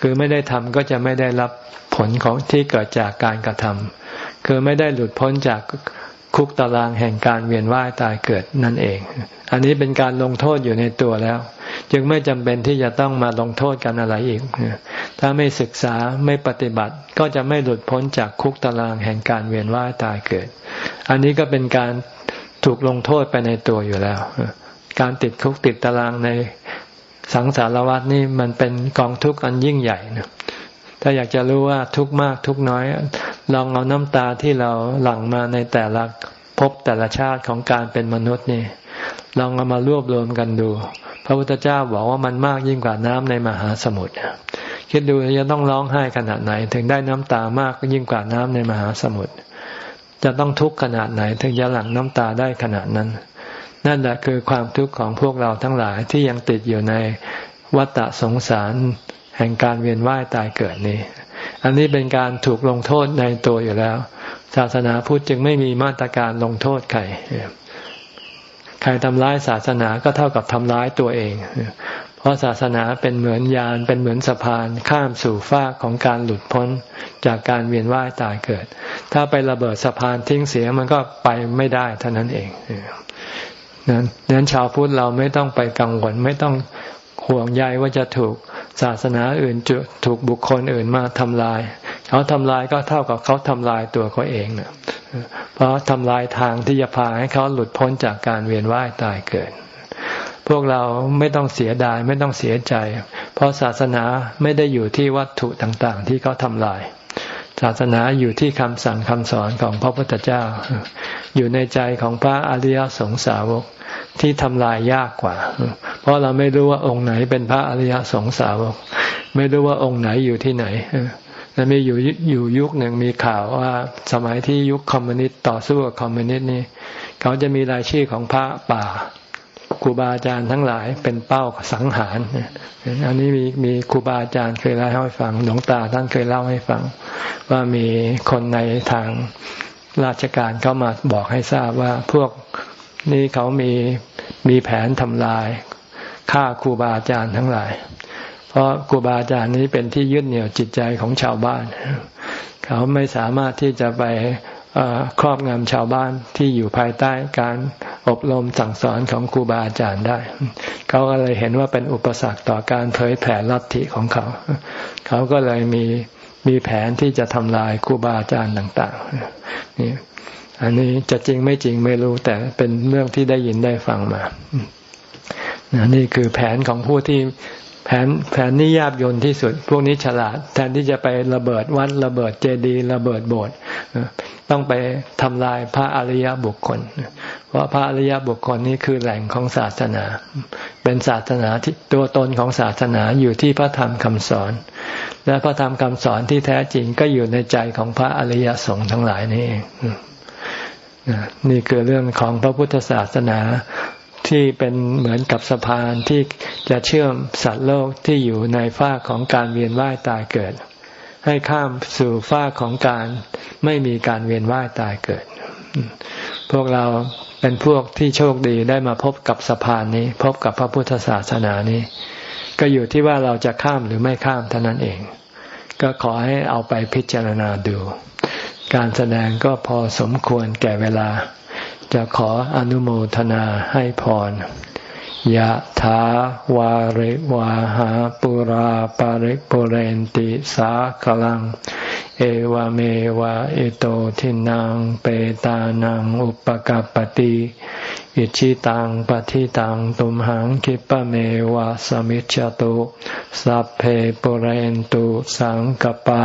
คือไม่ได้ทำก็จะไม่ได้รับผลของที่เกิดจากการกระทำคือไม่ได้หลุดพ้นจากคุกตารางแห่งการเวียนว่ายตายเกิดนั่นเอง อันนี้เป็นการลงโทษอยู่ในตัวแล้ว จึงไม่จำเป็นที่จะต้องมาลงโทษกันอะไรอีก ถ้าไม่ศึกษาไม่ปฏิบัติก็จะไม่หลุดพ้นจากคุกตารางแห่งการเวียนว่ายตายเกิด อันนี้ก็เป็นการถูกลงโทษไปในตัวอยู่แล้ว การติดคุกติดตารางในสังสารวัฏนี่มันเป็นกองทุกข์อันยิ่งใหญ่นะถ้าอยากจะรู้ว่าทุกข์มากทุกข์น้อย ลองเอาน้ำตาที่เราหลั่งมาในแต่ละพบแต่ละชาติของการเป็นมนุษย์นี่ลองเอามารวบรวมกันดู พระพุทธเจ้าบอกว่ามันมากยิ่งกว่าน้ำในมหาสมุทรคิดดูจะต้องร้องไห้ขนาดไหน ถึงได้น้ำตามากยิ่งกว่าน้ำในมหาสมุทรจะต้องทุกข์ขนาดไหน ถึงจะหลั่งน้ำตาได้ขนาดนั้น นั่นแหละคือความทุกข์ของพวกเราทั้งหลายที่ยังติดอยู่ในวัฏสงสารแห่งการเวียนว่ายตายเกิดนี้ อันนี้เป็นการถูกลงโทษในตัวอยู่แล้ว ศาสนาพุทธจึงไม่มีมาตรการลงโทษใคร ใครทำร้ายศาสนาก็เท่ากับทำร้ายตัวเอง เพราะศาสนาเป็นเหมือนยานเป็นเหมือนสะพานข้ามสู่ฟากของการหลุดพ้นจากการเวียนว่ายตายเกิด ถ้าไประเบิดสะพานทิ้งเสียมันก็ไปไม่ได้เท่านั้นเอง นั้นนั้นชาวพุทธเราไม่ต้องไปกังวลไม่ต้องห่วงใยว่าจะถูกศาสนาอื่นจะถูกบุคคลอื่นมาทำลาย เขาทำลายก็เท่ากับเขาทำลายตัวเขาเองเนะเพราะทำลายทางที่จะพาให้เขาหลุดพ้นจากการเวียนว่ายตายเกิด พวกเราไม่ต้องเสียดายไม่ต้องเสียใจ เพราะศาสนาไม่ได้อยู่ที่วัตถุต่างๆ ที่เขาทำลาย ศาสนาอยู่ที่คำสั่งคำสอนของพระพุทธเจ้า อยู่ในใจของพระอริยสงสาวกที่ทำลายยากกว่า เพราะเราไม่รู้ว่าองค์ไหนเป็นพระอริยสงสาวก ไม่รู้ว่าองค์ไหนอยู่ที่ไหนแล้วมีอยู่อยู่ยุคหนึ่งมีข่าวว่าสมัยที่ยุคคอมมิวนิสต์ต่อสู้กับคอมมิวนิสต์นี่ เขาจะมีรายชื่อของพระป่า ครูบาอาจารย์ทั้งหลายเป็นเป้าสังหาร อันนี้มีมีครูบาอาจารย์เคยเล่าให้ฟัง หลวงตาท่านเคยเล่าให้ฟัง ว่ามีคนในทางราชการเข้ามาบอกให้ทราบว่าพวกนี่เขามีมีแผนทำลายฆ่าครูบาอาจารย์ทั้งหลาย เพราะครูบาอาจารย์นี้เป็นที่ยึดเหนี่ยวจิตใจของชาวบ้าน เขาไม่สามารถที่จะไป ครอบงำชาวบ้านที่อยู่ภายใต้การอบรมสั่งสอนของครูบาอาจารย์ได้ เขาก็เลยเห็นว่าเป็นอุปสรรคต่อการเผยแผ่ลัทธิของเขา เขาก็เลยมีมีแผนที่จะทำลายครูบาอาจารย์ต่างๆนี่อันนี้จะจริงไม่จริงไม่รู้แต่เป็นเรื่องที่ได้ยินได้ฟังมานี่คือแผนของผู้ที่ แผนแผนนี้ยาบยนที่สุด พวกนี้ฉลาด แทนที่จะไประเบิดวัดระเบิดเจดีย์ระเบิดโบสถ์ต้องไปทำลายพระอริยบุคคล เพราะพระอริยบุคคลนี้คือแหล่งของศาสนา เป็นศาสนาที่ตัวตนของศาสนาอยู่ที่พระธรรมคำสอน และพระธรรมคำสอนที่แท้จริงก็อยู่ในใจของพระอริยสงฆ์ทั้งหลายนี่เองนี่คือเรื่องของพระพุทธศาสนา ที่เป็นเหมือนกับสะพานที่จะเชื่อมสัตว์โลกที่อยู่ในฝ้าของการเวียนว่ายตายเกิด ให้ข้ามสู่ฝ้าของการไม่มีการเวียนว่ายตายเกิด พวกเราเป็นพวกที่โชคดีได้มาพบกับสะพานนี้ พบกับพระพุทธศาสนานี้ ก็อยู่ที่ว่าเราจะข้ามหรือไม่ข้ามเท่านั้นเอง ก็ขอให้เอาไปพิจารณาดู การแสดงก็พอสมควรแก่เวลา จะขออนุโมทนาให้พรยะถาวาริวาหาปุราปาริปุเรนติสาขลัง เอวเมวะอิโตทินังเปตานังอุปกัรปติอิชิตังปฏิตังตุมหังคิปะเมวะสมิจจตุสัพเพปุเรนตุสังกปา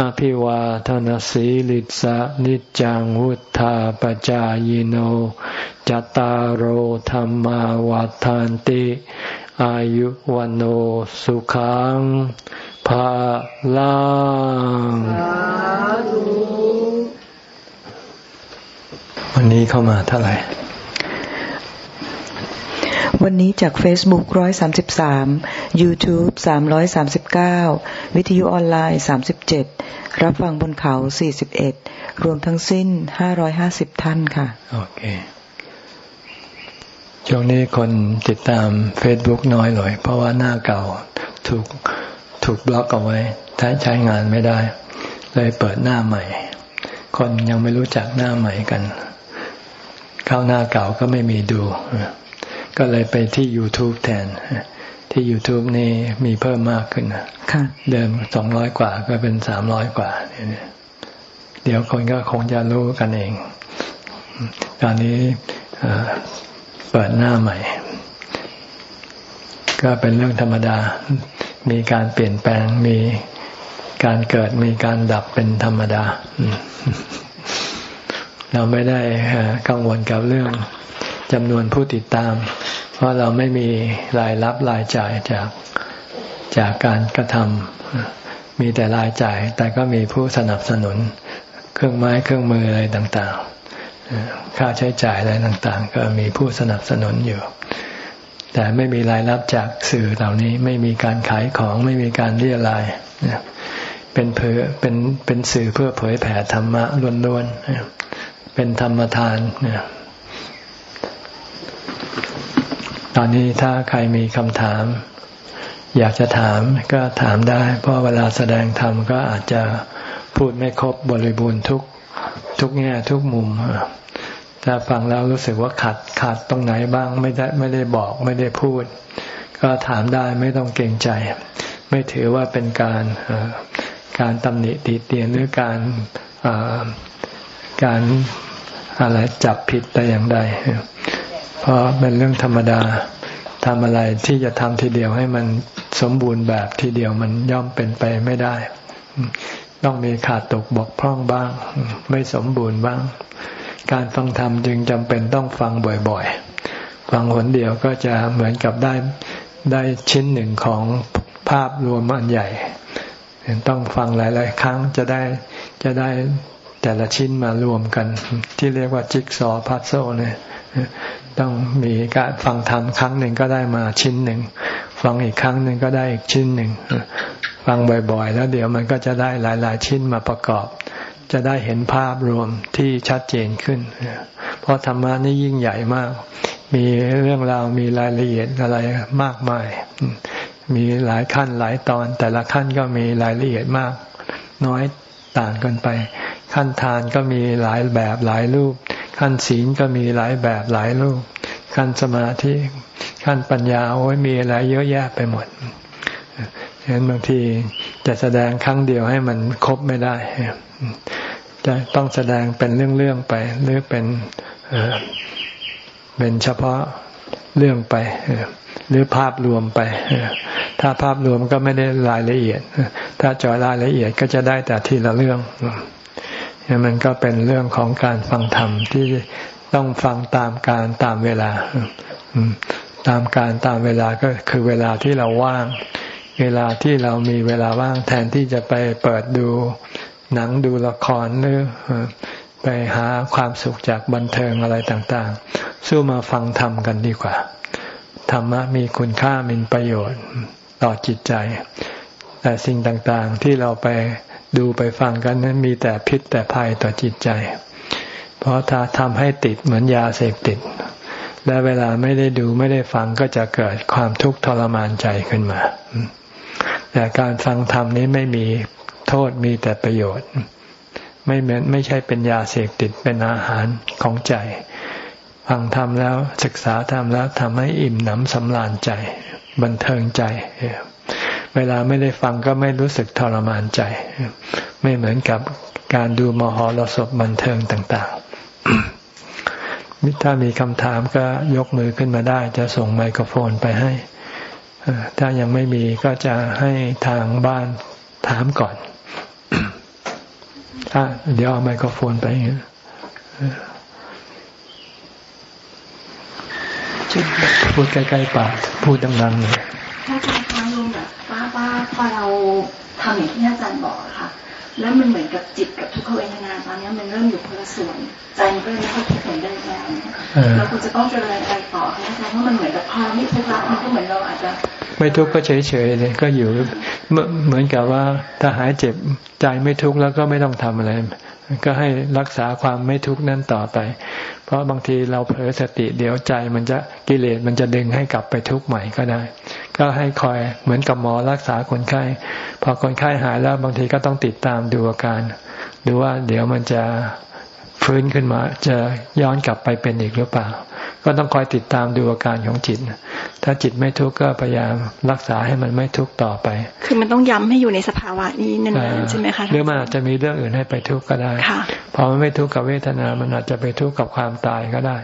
อภิวาทนสีลิสะนิจังวุธาปจายโน จตารโหธรรมาวาทานติ อายุวันโอสุขังภาลังวันนี้เข้ามาเท่าไหร่ วันนี้จาก Facebook 133 YouTube 339 วิทยุออนไลน์ 37 รับฟังบนเขา 41 รวมทั้งสิ้น 550 ท่านค่ะ โอเค ช่วงนี้คนติดตาม Facebook น้อยเลยเพราะว่าหน้าเก่าถูกถูกบล็อกเอาไว้ใช้ใช้งานไม่ได้ เลยเปิดหน้าใหม่ คนยังไม่รู้จักหน้าใหม่กัน เข้าหน้าเก่าก็ไม่มีดู ก็เลยไปที่ YouTube แทน ที่ YouTube นี่มีเพิ่มมากขึ้นเดิมสองร้อยกว่าก็เป็นสามร้อยกว่าเดี๋ยวคนก็คงจะรู้กันเอง ตอนนี้เปิดหน้าใหม่ ก็เป็นเรื่องธรรมดา มีการเปลี่ยนแปลงมีการเกิดมีการดับเป็นธรรมดา เราไม่ได้กังวลกับเรื่อง จำนวนผู้ติดตาม เพราะเราไม่มีรายรับรายจ่ายจากจากการกระทำมีแต่รายจ่าย แต่ก็มีผู้สนับสนุน เครื่องไม้เครื่องมืออะไรต่างๆ ค่าใช้จ่ายอะไรต่างๆ ก็มีผู้สนับสนุนอยู่ แต่ไม่มีรายรับจากสื่อเหล่านี้ไม่มีการขายของไม่มีการเรียรายเป็นเพื่อเป็นเป็นสื่อเพื่อเผยแผ่ธรรมะล้วนๆเป็นธรรมทานเนี่ย ตอนนี้ถ้าใครมีคำถาม อยากจะถามก็ถามได้ เพราะเวลาแสดงธรรมก็อาจจะพูดไม่ครบบริบูรณ์ทุกทุกแง่ทุกมุมถ้าฟังแล้วรู้สึกว่าขัดขัดตรงไหนบ้างไม่ได้ไม่ได้บอกไม่ได้พูด ก็ถามได้ไม่ต้องเกรงใจ ไม่ถือว่าเป็นการการตำหนิติเตียนหรือการการอะไรจับผิดแต่อย่างใด เพราะเป็นเรื่องธรรมดาทำอะไรที่จะทำทีเดียวให้มันสมบูรณ์แบบทีเดียวมันย่อมเป็นไปไม่ได้ ต้องมีขาดตกบกพร่องบ้าง ไม่สมบูรณ์บ้าง การฟังธรรมจึงจำเป็นต้องฟังบ่อยๆ ฟังหนเดียวก็จะเหมือนกับได้ได้ชิ้นหนึ่งของภาพรวมอันใหญ่ ต้องฟังหลาย ๆ ครั้งจะได้จะได้แต่ละชิ้นมารวมกัน ที่เรียกว่าจิ๊กซอพัซโซเนี่ย ต้องมีการฟังธรรมครั้งหนึ่งก็ได้มาชิ้นหนึ่ง ฟังอีกครั้งหนึ่งก็ได้อีกชิ้นหนึ่ง ฟังบ่อยๆ แล้วเดี๋ยวมันก็จะได้หลาย ๆ ชิ้นมาประกอบ จะได้เห็นภาพรวมที่ชัดเจนขึ้น เพราะธรรมะนี่ยิ่งใหญ่มาก มีเรื่องราวมีรายละเอียดอะไรมากมาย มีหลายขั้นหลายตอน แต่ละขั้นก็มีรายละเอียดมาก น้อยต่างกันไป ขั้นทานก็มีหลายแบบหลายรูป ขั้นศีลก็มีหลายแบบหลายรูป ขั้นสมาธิขั้นปัญญาโอ้ยมีอะไรเยอะแยะไปหมดฉะนั้นบางทีจะแสดงครั้งเดียวให้มันครบไม่ได้จะต้องแสดงเป็นเรื่องๆไป หรือเป็นเป็นเฉพาะเรื่องไปหรือภาพรวมไป ถ้าภาพรวมก็ไม่ได้รายละเอียด ถ้าจอยรายละเอียดก็จะได้แต่ทีละเรื่อง มันก็เป็นเรื่องของการฟังธรรมที่ต้องฟังตามการตามเวลา ตามการตามเวลาก็คือเวลาที่เราว่าง เวลาที่เรามีเวลาว่างแทนที่จะไปเปิดดูหนังดูละครหรือไปหาความสุขจากบันเทิงอะไรต่างๆ สู้มาฟังธรรมกันดีกว่า ธรรมะมีคุณค่ามีประโยชน์ต่อจิตใจ แต่สิ่งต่างๆที่เราไป ดูไปฟังกันนั้นมีแต่พิษแต่ภัยต่อจิตใจ เพราะถ้าทำให้ติดเหมือนยาเสพติด และเวลาไม่ได้ดูไม่ได้ฟังก็จะเกิดความทุกข์ทรมานใจขึ้นมา แต่การฟังธรรมนี้ไม่มีโทษมีแต่ประโยชน์ ไม่เหมือนไม่ใช่เป็นยาเสพติดเป็นอาหารของใจ ฟังธรรมแล้วศึกษาธรรมแล้วทำให้อิ่มหนำสำราญใจ บันเทิงใจ เวลาไม่ได้ฟังก็ไม่รู้สึกทรมานใจ ไม่เหมือนกับการดูมหรสพบันเทิงต่างๆถ้ามีคำถามก็ยกมือขึ้นมาได้ จะส่งไมโครโฟนไปให้ ถ้ายังไม่มีก็จะให้ทางบ้านถามก่อนถ้าเดี๋ยวเอาไมโครโฟนไปพูดใกล้ๆปากพูดดังๆเลย ทำอย่างที่อาจารย์บอกค่ะ แล้วมันเหมือนกับจิตกับทุกขเวทนาตอนนี้มันเริ่มอยู่คนละส่วน ใจมันก็ไม่ค่อยคิดเหมือนเดิมแล้วเราควรจะต้องเจริญไปต่อค่ะอาจารย์เพราะมันเหมือนกับพอไม่ทุกข์ละมันก็เหมือนเราอาจจะไม่ทุกข์ก็เฉยๆเลยก็อยู่เหมือนกับว่าถ้าหายเจ็บใจไม่ทุกข์แล้วก็ไม่ต้องทำอะไรก็ให้รักษาความไม่ทุกข์นั้นต่อไป เพราะบางทีเราเผลอสติเดี๋ยวใจมันจะกิเลสมันจะดึงให้กลับไปทุกข์ใหม่ก็ได้ ก็ให้คอยเหมือนกับหมอรักษาคนไข้ พอคนไข้หายแล้วบางทีก็ต้องติดตามดูอาการ ดูว่าเดี๋ยวมันจะ ฟื้นขึ้นมา จะย้อนกลับไปเป็นอีกหรือเปล่า ก็ต้องคอยติดตามดูอาการของจิต ถ้าจิตไม่ทุกข์ก็พยายามรักษาให้มันไม่ทุกข์ต่อไป คือมันต้องย้ำให้อยู่ในสภาวะนี้นั่นใช่ไหมคะหรือมันอาจจะมีเรื่องอื่นให้ไปทุกข์ก็ได้พอมันไม่ทุกข์กับเวทนา มันอาจจะไปทุกข์กับความตายก็ได้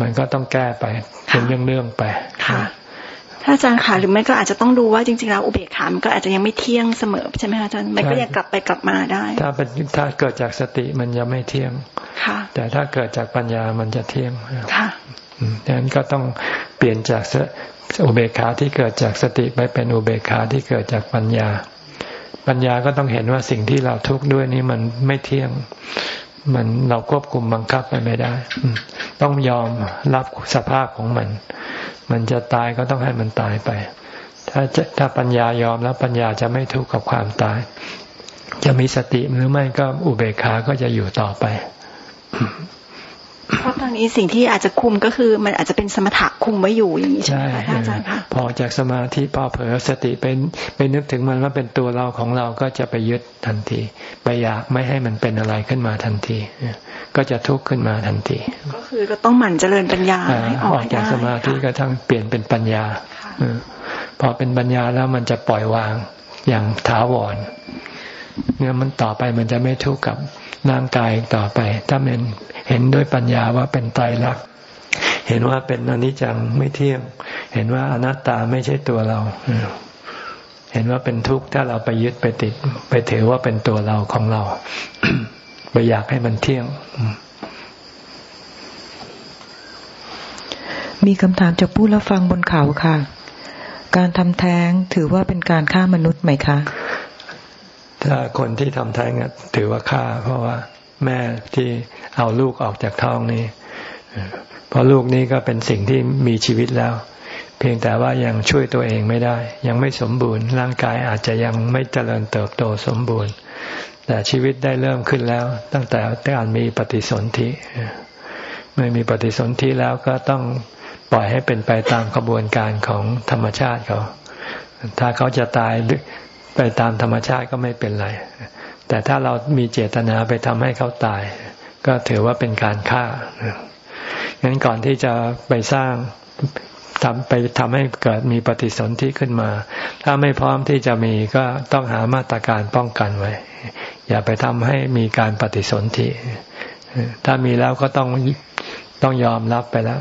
มันก็ต้องแก้ไปเป็นเรื่องๆไป ถ้าอาจารย์ค่ะหรือไม่ก็อาจจะต้องดูว่าจริงๆแล้วอุเบกขามันก็อาจจะยังไม่เที่ยงเสมอใช่ไหมคะอาจารย์มันก็ยังกลับไปกลับมาได้ ถ้าเป็นถ้าเกิดจากสติมันยังไม่เที่ยงค่ะ แต่ถ้าเกิดจากปัญญามันจะเที่ยงค่ะดังนั้นก็ต้องเปลี่ยนจากอุเบกขาที่เกิดจากสติไปเป็นอุเบกขาที่เกิดจากปัญญา ปัญญาก็ต้องเห็นว่าสิ่งที่เราทุกข์ด้วยนี้มันไม่เที่ยงมันเราควบคุมบังคับไปไม่ได้ ต้องยอมรับสภาพของมัน มันจะตายก็ต้องให้มันตายไป ถ้าถ้าปัญญายอมแล้วปัญญาจะไม่ทุกข์กับความตาย จะมีสติหรือไม่ก็อุเบกขาก็จะอยู่ต่อไป เพราะตอนนี้สิ่งที่อาจจะคุมก็คือ มันอาจจะเป็นสมถะคุมไว้อยู่อย่างนี้ใช่ไหมคะอาจารย์คะพอจากสมาธิพอเผลอสติเป็นไปนึกถึงมันว่าเป็นตัวเราของเราก็จะไปยึดทันที ไปอยากไม่ให้มันเป็นอะไรขึ้นมาทันที ก็จะทุกข์ขึ้นมาทันที ก็คือก็ต้องหมั่นเจริญปัญญาให้ออกจากสมาธิก็ทั้งเปลี่ยนเป็นปัญญาพอเป็นปัญญาแล้วมันจะปล่อยวางอย่างถาวรเนี่ยมันต่อไปมันจะไม่ทุกข์กับ ร่างกายต่อไป ถ้ามันเห็นด้วยปัญญาว่าเป็นไตรลักษณ์เห็นว่าเป็นอนิจจังไม่เที่ยง เห็นว่าอนัตตาไม่ใช่ตัวเรา เห็นว่าเป็นทุกข์ถ้าเราไปยึดไปติด ไปถือว่าเป็นตัวเราของเรา ไปอยากให้มันเที่ยง มีคำถามจากผู้รับฟังบนเขาค่ะ การทำแท้งถือว่าเป็นการฆ่ามนุษย์ไหมคะ ถ้าคนที่ทำแท้งถือว่าฆ่า เพราะว่าแม่ที่เอาลูกออกจากท้องนี้ เพราะลูกนี้ก็เป็นสิ่งที่มีชีวิตแล้ว เพียงแต่ว่ายังช่วยตัวเองไม่ได้ ยังไม่สมบูรณ์ร่างกายอาจจะยังไม่เจริญเติบโตสมบูรณ์ แต่ชีวิตได้เริ่มขึ้นแล้ว ตั้งแต่การมีปฏิสนธิเมื่อมีปฏิสนธิแล้วก็ต้องปล่อยให้เป็นไปตามกระบวนการของธรรมชาติเขาถ้าเขาจะตาย ไปตามธรรมชาติก็ไม่เป็นไร แต่ถ้าเรามีเจตนาไปทำให้เขาตาย ก็ถือว่าเป็นการฆ่างั้นก่อนที่จะไปสร้างทำไปทำให้เกิดมีปฏิสนธิขึ้นมา ถ้าไม่พร้อมที่จะมีก็ต้องหามาตรการป้องกันไว้ อย่าไปทำให้มีการปฏิสนธิถ้ามีแล้วก็ต้องต้องยอมรับไปแล้ว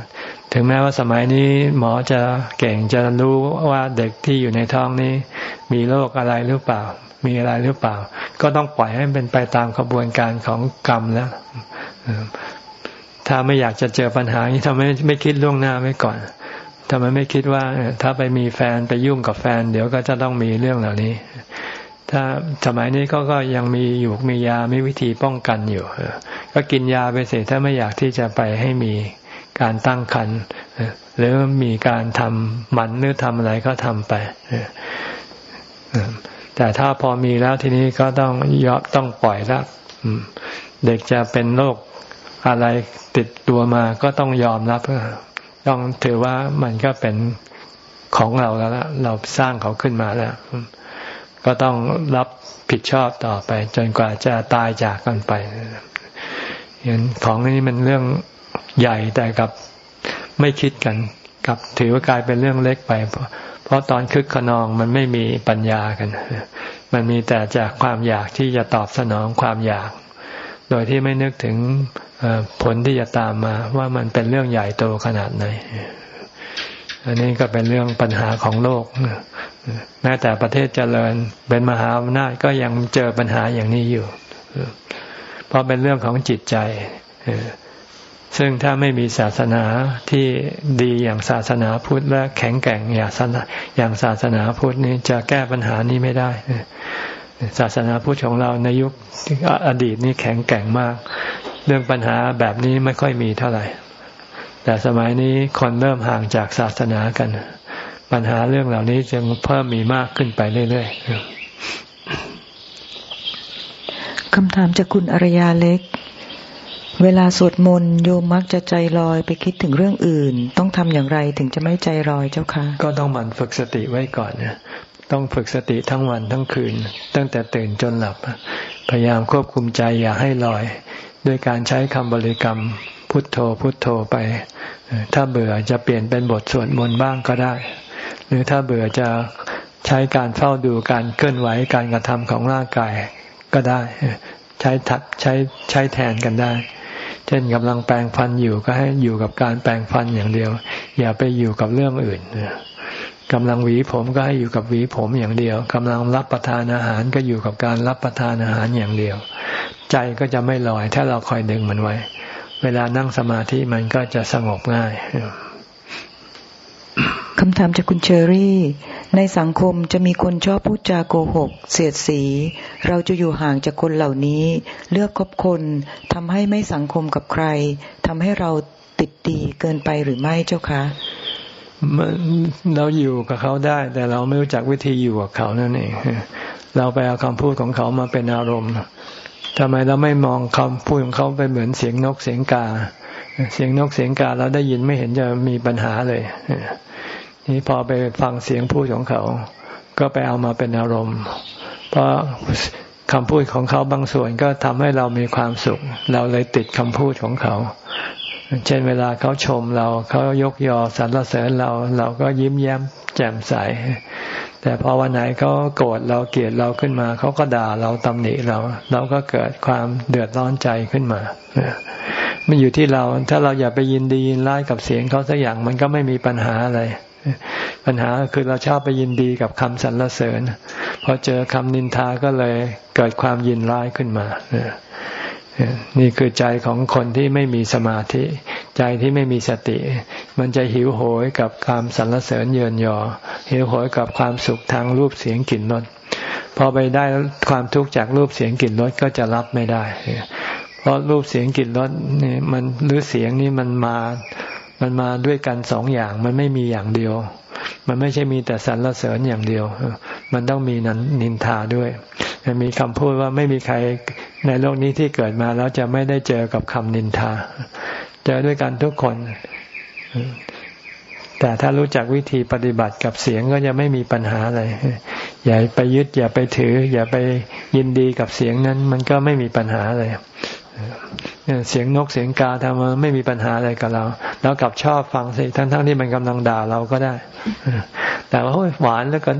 ถึงแม้ว่าสมัยนี้หมอจะเก่งจะรู้ว่าเด็กที่อยู่ในท้องนี้ มีโรคอะไรหรือเปล่า มีอะไรหรือเปล่า ก็ต้องปล่อยให้เป็นไปตามกระบวนการของกรรมแล้วถ้าไม่อยากจะเจอปัญหานี้ทำไมไม่คิดล่วงหน้าไว้ก่อนทำไมไม่คิดว่าถ้าไปมีแฟนไปยุ่งกับแฟน เดี๋ยวก็จะต้องมีเรื่องเหล่านี้ ถ้าสมัยนี้ก็ก็ยังมีอยู่มียามีวิธีป้องกันอยู่ก็กินยาไปเสร็จถ้าไม่อยากที่จะไปให้มี การตั้งครรภ์หรือมีการทำหมันหรือทำอะไรก็ทำไปแต่ถ้าพอมีแล้วทีนี้ก็ต้องยอมต้องปล่อยแล้วเด็กจะเป็นโรคอะไรติดตัวมาก็ต้องยอมรับต้องถือว่ามันก็เป็นของเราแล้วละเราสร้างเขาขึ้นมาแล้ว ก็ต้องรับผิดชอบต่อไป จนกว่าจะตายจากกันไปเห็นของนี้มันเรื่อง ใหญ่แต่กับไม่คิดกันกับถือว่ากลายเป็นเรื่องเล็กไป เพราะตอนคึกขนองมันไม่มีปัญญากัน มันมีแต่จากความอยากที่จะตอบสนองความอยาก โดยที่ไม่นึกถึงผลที่จะตามมาว่ามันเป็นเรื่องใหญ่โตขนาดไหน อันนี้ก็เป็นเรื่องปัญหาของโลก แม้แต่ประเทศเจริญเป็นมหาอำนาจก็ยังเจอปัญหาอย่างนี้อยู่ เพราะเป็นเรื่องของจิตใจ ซึ่งถ้าไม่มีศาสนาที่ดีอย่างศาสนาพุทธและแข็งแกร่งอย่างศาสนาอย่างศาสนาพุทธนี้จะแก้ปัญหานี้ไม่ได้ ศาสนาพุทธของเราในยุคอดีตนี้แข็งแกร่งมาก เรื่องปัญหาแบบนี้ไม่ค่อยมีเท่าไหร่ แต่สมัยนี้คนเริ่มห่างจากศาสนากัน ปัญหาเรื่องเหล่านี้จึงเพิ่มมีมากขึ้นไปเรื่อยๆคำถามจากคุณอรยาเล็ก เวลาสวดมนต์โยมมักจะใจลอยไปคิดถึงเรื่องอื่น ต้องทำอย่างไรถึงจะไม่ใจลอยเจ้าคะก็ต้องหมั่นฝึกสติไว้ก่อนนะต้องฝึกสติทั้งวันทั้งคืน ตั้งแต่ตื่นจนหลับ พยายามควบคุมใจอย่าให้ลอย ด้วยการใช้คำบริกรรม พุทโธพุทโธไป ถ้าเบื่อจะเปลี่ยนเป็นบทสวดมนต์บ้างก็ได้ หรือถ้าเบื่อจะใช้การเฝ้าดูการเคลื่อนไหวการกระทำของร่างกายก็ได้ ใช้ทักใช้ใช้แทนกันได้ เช่นกำลังแปลงฟันอยู่ก็ให้อยู่กับการแปลงฟันอย่างเดียว อย่าไปอยู่กับเรื่องอื่นกำลังหวีผมก็ให้อยู่กับหวีผมอย่างเดียวกำลังรับประทานอาหารก็อยู่กับการรับประทานอาหารอย่างเดียว ใจก็จะไม่ลอย ถ้าเราคอยดึงมันไว้ เวลานั่งสมาธิมันก็จะสงบง่ายคำถามจากคุณเชอรี่ ในสังคมจะมีคนชอบพูดจาโกหก เสียดสี เราจะอยู่ห่างจากคนเหล่านี้ เลือกคบคนทำให้ไม่สังคมกับใครทำให้เราติดดีเกินไปหรือไม่เจ้าคะเราอยู่กับเขาได้ แต่เราไม่รู้จักวิธีอยู่กับเขานั่นเองเราไปเอาคำพูดของเขามาเป็นอารมณ์ทำไมเราไม่มองคำพูดของเขาไปเหมือนเสียงนกเสียงกา เสียงนกเสียงกาเราได้ยินไม่เห็นจะมีปัญหาเลย นี่พอไปฟังเสียงพูดของเขา ก็ไปเอามาเป็นอารมณ์ เพราะคำพูดของเขาบางส่วนก็ทำให้เรามีความสุข เราเลยติดคำพูดของเขา เช่นเวลาเขาชมเราเขายกยอสรรเสริญเรา เราก็ยิ้มแย้มแจ่มใส แต่พอวันไหนเขาโกรธเราเกลียดเราขึ้นมา เขาก็ด่าเราตำหนิเรา เราก็เกิดความเดือดร้อนใจขึ้นมามันอยู่ที่เราถ้าเราอย่าไปยินดียินร้ายกับเสียงเขาสักอย่างมันก็ไม่มีปัญหาอะไร ปัญหาคือเราชอบไปยินดีกับคำสรรเสริญพอเจอคำนินทาก็เลยเกิดความยินร้ายขึ้นมานี่คือใจของคนที่ไม่มีสมาธิ ใจที่ไม่มีสติ มันจะหิวโหยกับความสรรเสริญเยินยอ หิวโหยกับความสุขทางรูปเสียงกลิ่นรสพอไปได้ความทุกข์จากรูปเสียงกลิ่นรสก็จะรับไม่ได้ เพราะรูปเสียงกลิ่นรสนี่มันหรือเสียงนี่มันมา มันมาด้วยกันสองอย่างมันไม่มีอย่างเดียว มันไม่ใช่มีแต่สรรเสริญอย่างเดียว มันต้องมีนันนินทาด้วยมันมีคำพูดว่าไม่มีใครในโลกนี้ที่เกิดมาแล้วจะไม่ได้เจอกับคำนินทา เจอด้วยกันทุกคน แต่ถ้ารู้จักวิธีปฏิบัติกับเสียงก็จะไม่มีปัญหาอะไรอย่าไปยึดอย่าไปถือ อย่าไปยินดีกับเสียงนั้น มันก็ไม่มีปัญหาเลย เสียงนกเสียงกาทำมาไม่มีปัญหาอะไรกับเรา แล้วกลับชอบฟังสิทั้งๆทที่มันกำลังด่าเราก็ได้ แต่ว่าหวานแล้วกัน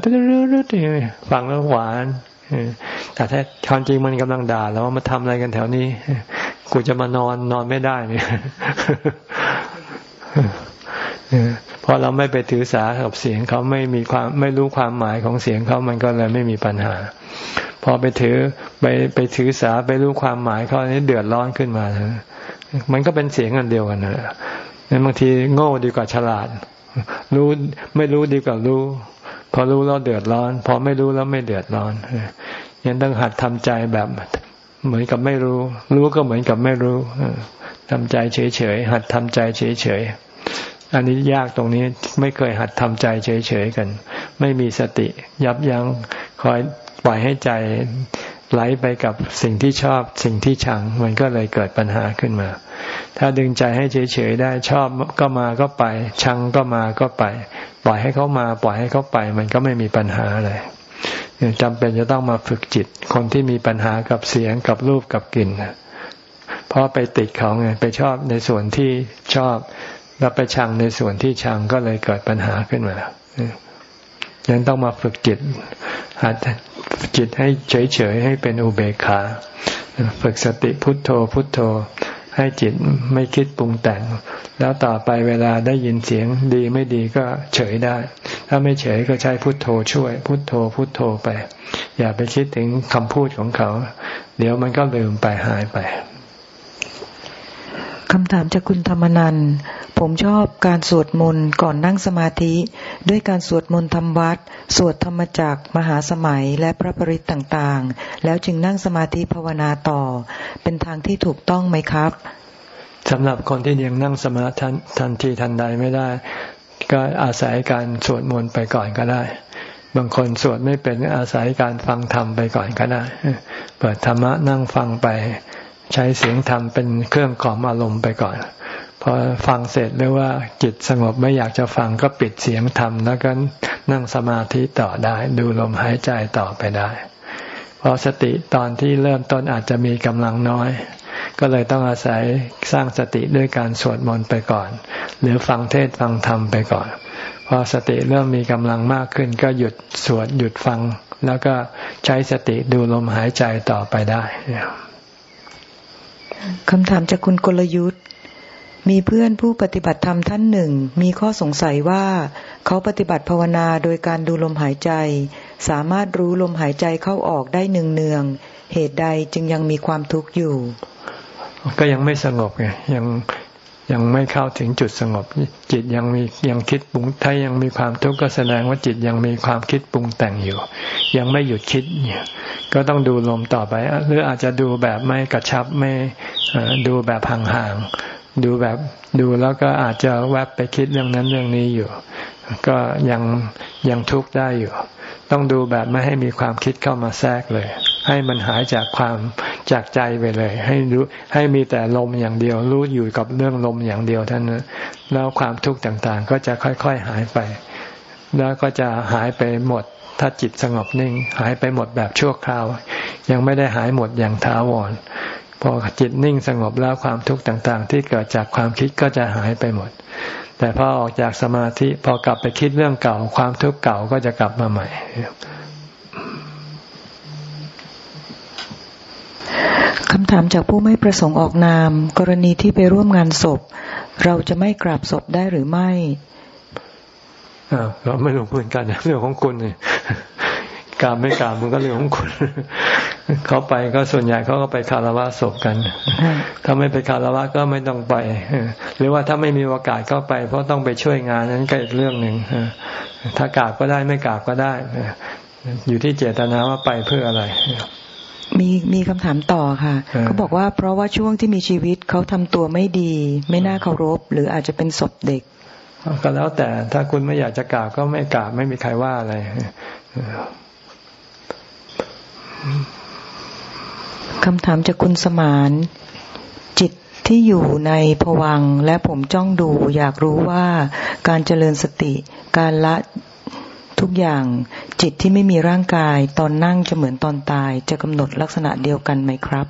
ฟังแล้วหวานแต่ถ้าความจริงมันกำลังด่าเราว่ามาทำอะไรกันแถวนี้ กูจะมานอนนอนไม่ได้เนี่ยพอเราไม่ไปถือสากับเสียงเขาไม่มีความไม่รู้ความหมายของเสียงเขามันก็เลยไม่มีปัญหา พอไปถือไปไปถือสาไปรู้ความหมายเขาอันนี้เดือดร้อนขึ้นมามันก็เป็นเสียงอันเดียวกันนะนั้นบางทีโง่ดีกว่าฉลาด รู้ไม่รู้ดีกว่ารู้ พอรู้แล้วเดือดร้อน พอไม่รู้แล้วไม่เดือดร้อนยังต้องหัดทำใจแบบเหมือนกับไม่รู้ รู้ก็เหมือนกับไม่รู้ทำใจเฉยๆหัดทำใจเฉยๆอันนี้ยากตรงนี้ไม่เคยหัดทำใจเฉยๆกัน ไม่มีสติ ยับยั้งคอย ปล่อยให้ใจไหลไปกับสิ่งที่ชอบสิ่งที่ชัง มันก็เลยเกิดปัญหาขึ้นมา ถ้าดึงใจให้เฉยๆได้ชอบก็มาก็ไป ชังก็มาก็ไป ปล่อยให้เขามา ปล่อยให้เขาไป มันก็ไม่มีปัญหาอะไรจำเป็นจะต้องมาฝึกจิต คนที่มีปัญหากับเสียงกับรูปกับกลิ่นเพราะไปติดเขาไงไปชอบในส่วนที่ชอบ แล้วไปชังในส่วนที่ชังก็เลยเกิดปัญหาขึ้นมา ยังต้องมาฝึกจิตหัดจิตให้เฉยๆให้เป็นอุเบกขา ฝึกสติพุทโธพุทโธ ให้จิตไม่คิดปรุงแต่ง แล้วต่อไปเวลาได้ยินเสียงดีไม่ดีก็เฉยได้ ถ้าไม่เฉยก็ใช้พุทโธช่วย พุทโธพุทโธไป อย่าไปคิดถึงคำพูดของเขา เดี๋ยวมันก็ลืมไปหายไป คำถามจากคุณธรรมนันผมชอบการสวดมนต์ก่อนนั่งสมาธิ ด้วยการสวดมนต์ทำวัด สวดธรรมจักมหาสมัยและพระปริตต่างๆ แล้วจึงนั่งสมาธิภาวนาต่อ เป็นทางที่ถูกต้องไหมครับสำหรับคนที่ยังนั่งสมาธิทันทีทันใดไม่ได้ ก็อาศัยการสวดมนต์ไปก่อนก็ได้ บางคนสวดไม่เป็นอาศัยการฟังธรรมไปก่อนก็ได้ เปิดธรรมะนั่งฟังไป ใช้เสียงธรรมเป็นเครื่องกล่อมอารมณ์ไปก่อน พอฟังเสร็จหรือว่าจิตสงบไม่อยากจะฟังก็ปิดเสียงธรรมแล้วก็นั่งสมาธิต่อได้ ดูลมหายใจต่อไปได้เพราะสติตอนที่เริ่มต้นอาจจะมีกำลังน้อย ก็เลยต้องอาศัยสร้างสติด้วยการสวดมนต์ไปก่อน หรือฟังเทศฟังธรรมไปก่อน พอสติเริ่มมีกำลังมากขึ้น ก็หยุดสวดหยุดฟัง แล้วก็ใช้สติดูลมหายใจต่อไปได้ คำถามจากคุณกลยุทธ์ มีเพื่อนผู้ปฏิบัติธรรมท่านหนึ่ง มีข้อสงสัยว่า เขาปฏิบัติภาวนาโดยการดูลมหายใจ สามารถรู้ลมหายใจเข้าออกได้เนืองๆเหตุใดจึงยังมีความทุกข์อยู่ ก็ยังไม่สงบไงยัง ยังไม่เข้าถึงจุดสงบ จิตยังมียังคิดปรุงถ้ายังมีความทุกข์ก็แสดงว่าจิตยังมีความคิดปรุงแต่งอยู่ ยังไม่หยุดคิดเนี่ยก็ต้องดูลมต่อไป หรืออาจจะดูแบบไม่กระชับไม่ดูแบบห่างๆดูแบบดูแล้วก็อาจจะแวบไปคิดเรื่องนั้นเรื่องนี้อยู่ ก็ยังยังทุกข์ได้อยู่ ต้องดูแบบไม่ให้มีความคิดเข้ามาแทรกเลย ให้มันหายจากความ จากใจไปเลย ให้รู้ให้มีแต่ลมอย่างเดียว รู้อยู่กับเรื่องลมอย่างเดียวท่านนั้นแล้วความทุกข์ต่างๆ ก็จะค่อย ๆหายไป แล้วก็จะหายไปหมด ถ้าจิตสงบนิ่ง หายไปหมดแบบชั่วคราว ยังไม่ได้หายหมดอย่างถาวรพอจิตนิ่งสงบแล้วความทุกข์ต่างๆ ที่เกิดจากความคิดก็จะหายไปหมด แต่พอออกจากสมาธิพอกลับไปคิดเรื่องเก่า ความทุกข์เก่าก็จะกลับมาใหม่ คำถามจากผู้ไม่ประสงค์ออกนาม กรณีที่ไปร่วมงานศพ เราจะไม่กราบศพได้หรือไม่เราไม่รู้พูดกันเรื่องของคุณเนี่ยกราบไม่กราบมันก็เรื่องของคุณเขาไปก็ส่วนใหญ่เขาก็ไปคารวะศพกัน ถ้าไม่ไปคารวะก็ไม่ต้องไป หรือว่าถ้าไม่มีโอกาสก็ไป เพราะต้องไปช่วยงานนั้นก็อีกเรื่องหนึ่งถ้ากราบก็ได้ไม่กราบก็ได้ อยู่ที่เจตนาว่าไปเพื่ออะไร มีมีคำถามต่อค่ะเขาบอกว่าเพราะว่าช่วงที่มีชีวิตเขาทำตัวไม่ดี ไม่น่าเคารพ หรืออาจจะเป็นศพเด็กก็แล้วแต่ถ้าคุณไม่อยากจะกราบก็ไม่กราบไม่มีใครว่าอะไรคำถามจากคุณสมาน จิตที่อยู่ในผวังและผมจ้องดู อยากรู้ว่าการเจริญสติ การละ ทุกอย่าง จิตที่ไม่มีร่างกาย ตอนนั่งจะเหมือนตอนตาย จะกำหนดลักษณะเดียวกันไหมครับ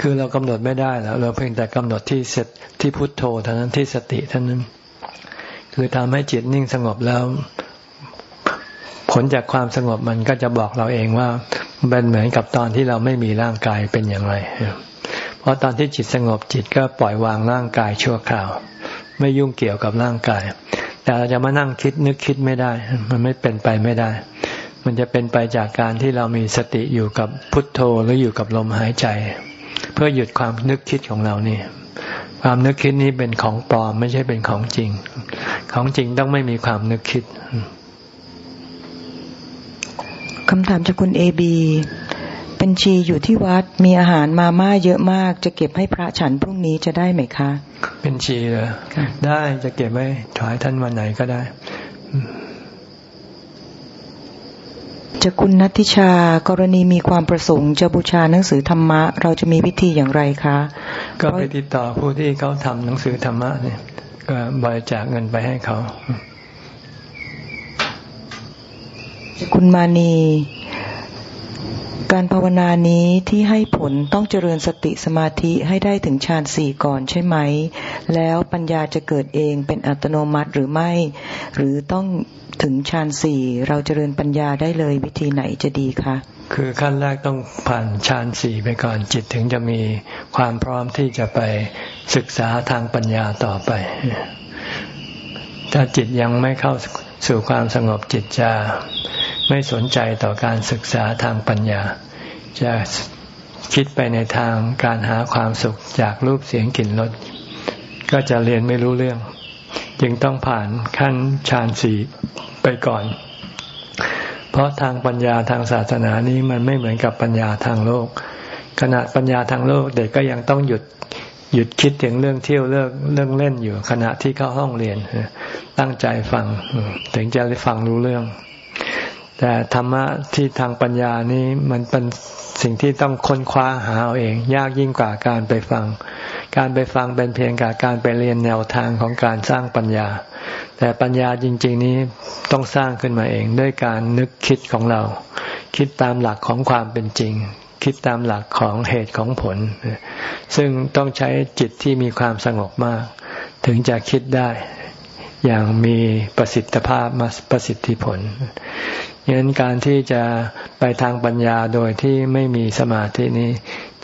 คือเรากำหนดไม่ได้แล้วเราเพียงแต่กำหนดที่เสร็จที่พุทโธเท่านั้นที่สติเท่านั้น คือทำให้จิตนิ่งสงบแล้ว ผลจากความสงบมันก็จะบอกเราเองว่าเป็นเหมือนกับตอนที่เราไม่มีร่างกายเป็นอย่างไร เพราะตอนที่จิตสงบจิตก็ปล่อยวางร่างกายชั่วคราว ไม่ยุ่งเกี่ยวกับร่างกาย แต่เราจะมานั่งคิดนึกคิดไม่ได้ มันไม่เป็นไปไม่ได้ มันจะเป็นไปจากการที่เรามีสติอยู่กับพุทโธหรืออยู่กับลมหายใจ เพื่อหยุดความนึกคิดของเรานี่ความนึกคิดนี้เป็นของปลอมไม่ใช่เป็นของจริง ของจริงต้องไม่มีความนึกคิดคำถามจากคุณเอบี เป็นชีอยู่ที่วัดมีอาหารมาม่าเยอะมาก จะเก็บให้พระฉันพรุ่งนี้จะได้ไหมคะ เป็นชีเหรอได้จะเก็บไว้ถวายท่านวันไหนก็ได้จะคุณนัทธิชากรณีมีความประสงค์จะบูชาหนังสือธรรมะ เราจะมีวิธีอย่างไรคะ ก็ไปติดต่อผู้ที่เขาทำหนังสือธรรมะเนี่ย ก็บริจาคเงินไปให้เขาจะคุณมานี การภาวนานี้ที่ให้ผลต้องเจริญสติสมาธิให้ได้ถึงฌานสี่ก่อนใช่ไหม แล้วปัญญาจะเกิดเองเป็นอัตโนมัติหรือไม่ หรือต้องถึงฌานสี่เราเจริญปัญญาได้เลยวิธีไหนจะดีคะ คือขั้นแรกต้องผ่านฌานสี่ไปก่อนจิตถึงจะมีความพร้อมที่จะไปศึกษาทางปัญญาต่อไป ถ้าจิตยังไม่เข้าสู่ความสงบจิตจะ ไม่สนใจต่อการศึกษาทางปัญญา จะคิดไปในทางการหาความสุขจากรูปเสียงกลิ่นรสก็จะเรียนไม่รู้เรื่อง จึงต้องผ่านขั้นฌานสี่ไปก่อน เพราะทางปัญญาทางศาสนานี้มันไม่เหมือนกับปัญญาทางโลก ขณะปัญญาทางโลกเด็กก็ยังต้องหยุดหยุดคิดถึงเรื่องเที่ยวเรื่องเรื่องเล่นอยู่ขณะที่เข้าห้องเรียนตั้งใจฟังถึงจะได้ฟังรู้เรื่อง แต่ธรรมะที่ทางปัญญานี้มันเป็นสิ่งที่ต้องค้นคว้าหาเอาเอง ยากยิ่งกว่าการไปฟัง การไปฟังเป็นเพียงกับการไปเรียนแนวทางของการสร้างปัญญา แต่ปัญญาจริง ๆ นี้ต้องสร้างขึ้นมาเองด้วยการนึกคิดของเรา คิดตามหลักของความเป็นจริง คิดตามหลักของเหตุของผล ซึ่งต้องใช้จิตที่มีความสงบมาก ถึงจะคิดได้อย่างมีประสิทธิภาพมาประสิทธิผล ยันการที่จะไปทางปัญญาโดยที่ไม่มีสมาธินี้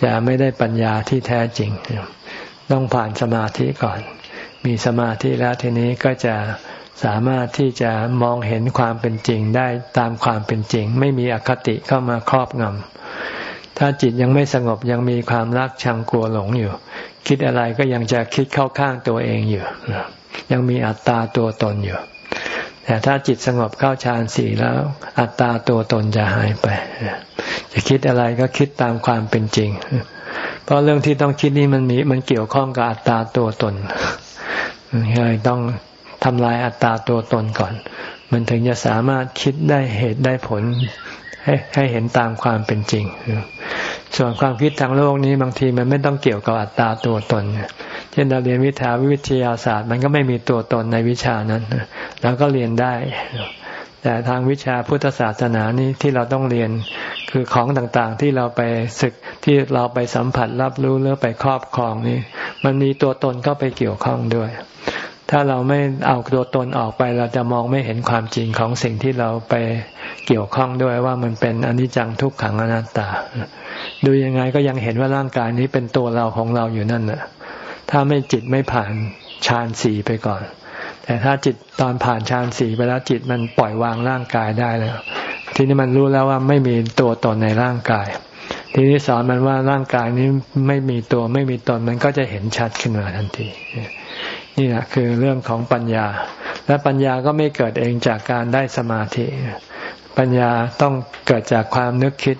จะไม่ได้ปัญญาที่แท้จริง ต้องผ่านสมาธิก่อน มีสมาธิแล้วทีนี้ก็จะสามารถที่จะมองเห็นความเป็นจริงได้ตามความเป็นจริง ไม่มีอคติเข้ามาครอบงำถ้าจิตยังไม่สงบยังมีความรักชังกลัวหลงอยู่ คิดอะไรก็ยังจะคิดเข้าข้างตัวเองอยู่ยังมีอัตตาตัวตนอยู่ แต่ถ้าจิตสงบเข้าฌานสี่แล้ว อัตตาตัวตนจะหายไป จะคิดอะไรก็คิดตามความเป็นจริง เพราะเรื่องที่ต้องคิดนี้มันมีมันเกี่ยวข้องกับอัตตาตัวตนเลยต้องทำลายอัตตาตัวตนก่อน มันถึงจะสามารถคิดได้เหตุได้ผล ให้ให้เห็นตามความเป็นจริง ส่วนความคิดทางโลกนี้บางทีมันไม่ต้องเกี่ยวกับอัตตาตัวตน เช่นเราเรียนวิทยาวิทยาศาสตร์ มันก็ไม่มีตัวตนในวิชานั้นเราก็เรียนได้ แต่ทางวิชาพุทธศาสนานี้ที่เราต้องเรียนคือของต่างๆที่เราไปศึกที่เราไปสัมผัสรับรู้หรือไปครอบครองนี่มันมีตัวตนก็ไปเกี่ยวข้องด้วย ถ้าเราไม่เอาตัวตนออกไป เราจะมองไม่เห็นความจริงของสิ่งที่เราไปเกี่ยวข้องด้วยว่ามันเป็นอนิจจังทุกขังอนัตตา ดูยังไงก็ยังเห็นว่าร่างกายนี้เป็นตัวเราของเราอยู่นั่นแหละถ้าไม่จิตไม่ผ่านฌานสี่ไปก่อน แต่ถ้าจิตตอนผ่านฌานสี่ไปแล้วจิตมันปล่อยวางร่างกายได้แล้ว ทีนี้มันรู้แล้วว่าไม่มีตัวตนในร่างกาย ทีนี้สอนมันว่าร่างกายนี้ไม่มีตัวไม่มีตนมันก็จะเห็นชัดขึ้นมาทันที นี่แหละคือเรื่องของปัญญา และปัญญาก็ไม่เกิดเองจากการได้สมาธิ ปัญญาต้องเกิดจากความนึกคิด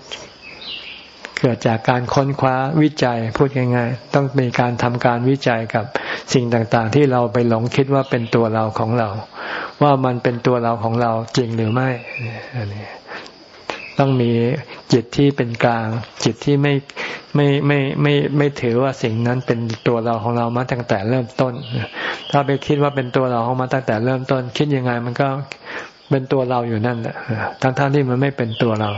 เกิดจากการค้นคว้าวิจัยพูดง่ายๆ ต้องมีการทำการวิจัยกับสิ่งต่างๆ ที่เราไปหลงคิดว่าเป็นตัวเราของเรา ว่ามันเป็นตัวเราของเราจริงหรือไม่อันนี้ ต้องมีจิตที่เป็นกลาง จิตที่ไม่ไม่ไม่ไม่ไม่ถือว่าสิ่งนั้นเป็นตัวเราของเรามาตั้งแต่เริ่มต้น ถ้าไปคิดว่าเป็นตัวเราของมาตั้งแต่เริ่มต้น คิดยังไงมันก็เป็นตัวเราอยู่นั่นแหละทั้งๆที่มันไม่เป็นตัวเรา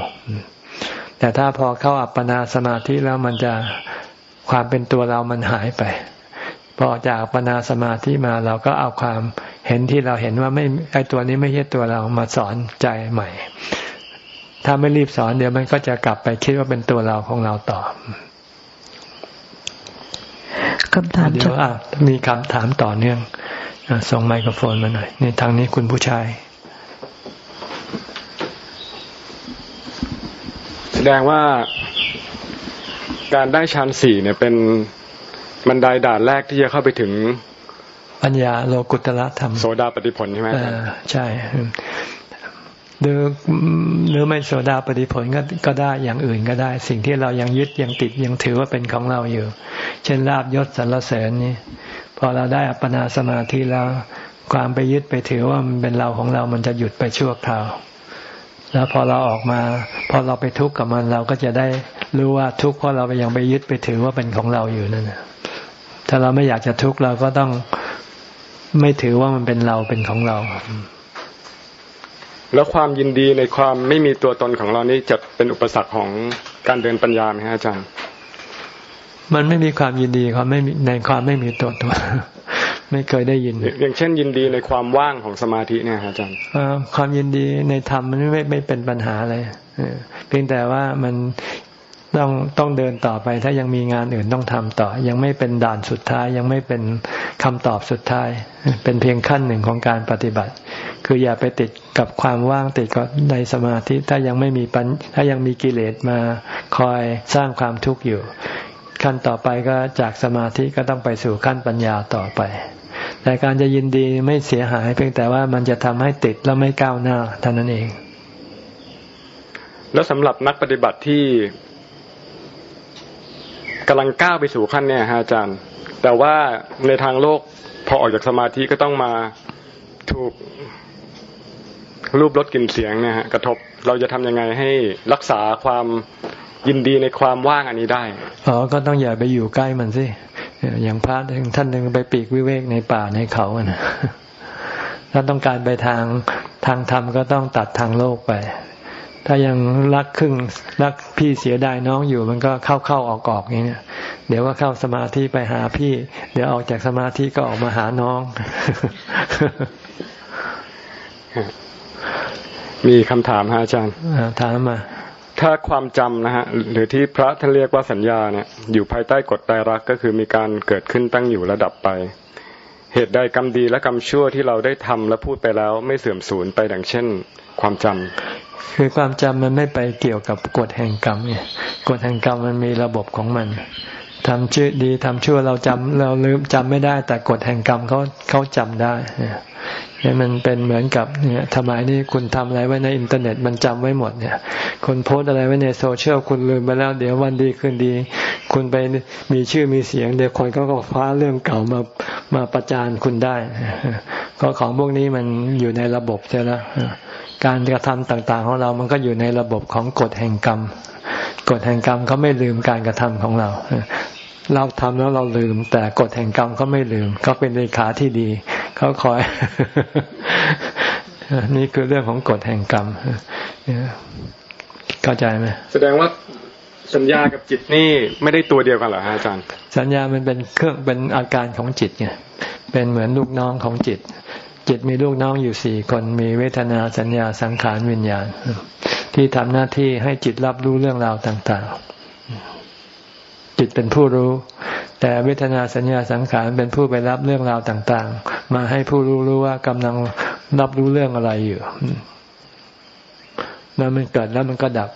แต่ถ้าพอเข้าอัปปนาสมาธิแล้วมันจะความเป็นตัวเรามันหายไป พอจากปนาสมาธิมาเราก็เอาความเห็นที่เราเห็นว่าไม่ไอตัวนี้ไม่ใช่ตัวเรามาสอนใจใหม่ ถ้าไม่รีบสอนเดี๋ยวมันก็จะกลับไปคิดว่าเป็นตัวเราของเราต่อคำถามเดี๋ยวมีคำถามต่อเนื่องส่งไมโครโฟนมาหน่อยนี่ทางนี้คุณผู้ชาย แสดงว่าการได้ฌานสี่เนี่ยเป็นบันไดด่านแรกที่จะเข้าไปถึงปัญญาโลกุตละธรรมโสดาปฏิผลใช่ไหมใช่ หรือหรือไม่โสดาปฏิผลก็ก็ได้อย่างอื่นก็ได้ สิ่งที่เรายังยึดยังติดยังถือว่าเป็นของเราอยู่ เช่นลาบยศสรรเสริญนี่พอเราได้อัปปนาสมาธิแล้ว ความไปยึดไปถือว่ามันเป็นเราของเรามันจะหยุดไปชั่วคราว แล้วพอเราออกมา พอเราไปทุกข์กับมันเราก็จะได้รู้ว่าทุกข์เพราะเราไปยังไปยึดไปถือว่าเป็นของเราอยู่นั่นนะถ้าเราไม่อยากจะทุกข์เราก็ต้องไม่ถือว่ามันเป็นเราเป็นของเรา แล้วความยินดีในความไม่มีตัวตนของเรานี่จะเป็นอุปสรรคของการเดินปัญญาไหมฮะอาจารย์ มันไม่มีความยินดีความไม่มีในความไม่มีตัวตนไม่เคยได้ยิน อย่างเช่น ยินดีในความว่างของสมาธิเนี่ยอาจารย์ความยินดีในธรรมมันไม่ไม่เป็นปัญหาเลยเพียงแต่ว่ามัน ต้องต้องเดินต่อไป ถ้ายังมีงานอื่นต้องทำต่อ ยังไม่เป็นด่านสุดท้าย ยังไม่เป็นคำตอบสุดท้าย เป็นเพียงขั้นหนึ่งของการปฏิบัติ คืออย่าไปติดกับความว่างติดกับในสมาธิ ถ้ายังไม่มีปัญถ้ายังมีกิเลสมาคอยสร้างความทุกข์อยู่ ขั้นต่อไปก็จากสมาธิก็ต้องไปสู่ขั้นปัญญาต่อไป แต่การจะยินดีไม่เสียหาย เพียงแต่ว่ามันจะทำให้ติดแล้วไม่ก้าวหน้าเท่านั้นเอง แล้วสำหรับนักปฏิบัติที่ กำลังก้าวไปสู่ขั้นเนี่ยฮะอาจารย์ แต่ว่าในทางโลกพอออกจากสมาธิก็ต้องมาถูกรูปรสกลิ่นเสียงเนี่ยฮะกระทบเราจะทำยังไงให้รักษาความยินดีในความว่างอันนี้ได้อ๋อก็ต้องอย่าไปอยู่ใกล้มันสิอย่างพระท่านหนึ่งไปปีกวิเวกในป่าในเขานะถ้าต้องการไปทางทางธรรมก็ต้องตัดทางโลกไป ถ้ายังรักครึ่งรักพี่เสียดายน้องอยู่ มันก็เข้าเข้าออกออกอย่างนี้เดี๋ยวก็เข้าสมาธิไปหาพี่ เดี๋ยวออกจากสมาธิก็ออกมาหาน้อง มีคำถามฮะอาจารย์ถามมา ถ้าความจำนะฮะหรือที่พระท่านเรียกว่าสัญญาเนี่ย อยู่ภายใต้กฎไตรลักษณ์ก็คือมีการเกิดขึ้นตั้งอยู่ระดับไปเหตุใดกรรมดีและกรรมชั่วที่เราได้ทำและพูดไปแล้วไม่เสื่อมสูญไปดังเช่น ความจำ คือความจำมันไม่ไปเกี่ยวกับกฎแห่งกรรมเนี่ยกฎแห่งกรรมมันมีระบบของมันทำชื่อดีทำชั่วเราจำเราลืมจำไม่ได้ แต่กฎแห่งกรรมเขาเขาจำได้เนี่ยมันเป็นเหมือนกับเนี่ยทำไมนี่คุณทำอะไรไว้ในอินเทอร์เน็ตมันจำไว้หมดเนี่ย คุณโพสอะไรไว้ในโซเชียลคุณลืมไปแล้ว เดี๋ยววันดีคืนดี คุณไปมีชื่อมีเสียง เดี๋ยวคนก็ก็คว้าเรื่องเก่ามามาประจานคุณได้ก็ของพวกนี้มันอยู่ในระบบใช่ไหม การกระทำต่าง ๆ ของเรามันก็อยู่ในระบบของกฎแห่งกรรม กฎแห่งกรรมเขาไม่ลืมการกระทำของเรา เราทำแล้วเราลืม แต่กฎแห่งกรรมเขาไม่ลืมเขาเป็นเลขาที่ดีเขาคอย นี่คือเรื่องของกฎแห่งกรรมเข้าใจไหมแสดงว่าสัญญากับจิตนี่ไม่ได้ตัวเดียวกันเหรอฮะอาจารย์ สัญญามันเป็นเครื่องเป็นอาการของจิตไงเป็นเหมือนลูกน้องของจิต จิตมีลูกน้องอยู่สี่คนมีเวทนาสัญญาสังขารวิญญาณ ที่ทำหน้าที่ให้จิตรับรู้เรื่องราวต่าง ๆ จิตเป็นผู้รู้ แต่เวทนาสัญญาสังขารเป็นผู้ไปรับเรื่องราวต่าง ๆ มาให้ผู้รู้รู้ว่ากำลังรับรู้เรื่องอะไรอยู่แล้วมันเกิดแล้วมันก็ดับ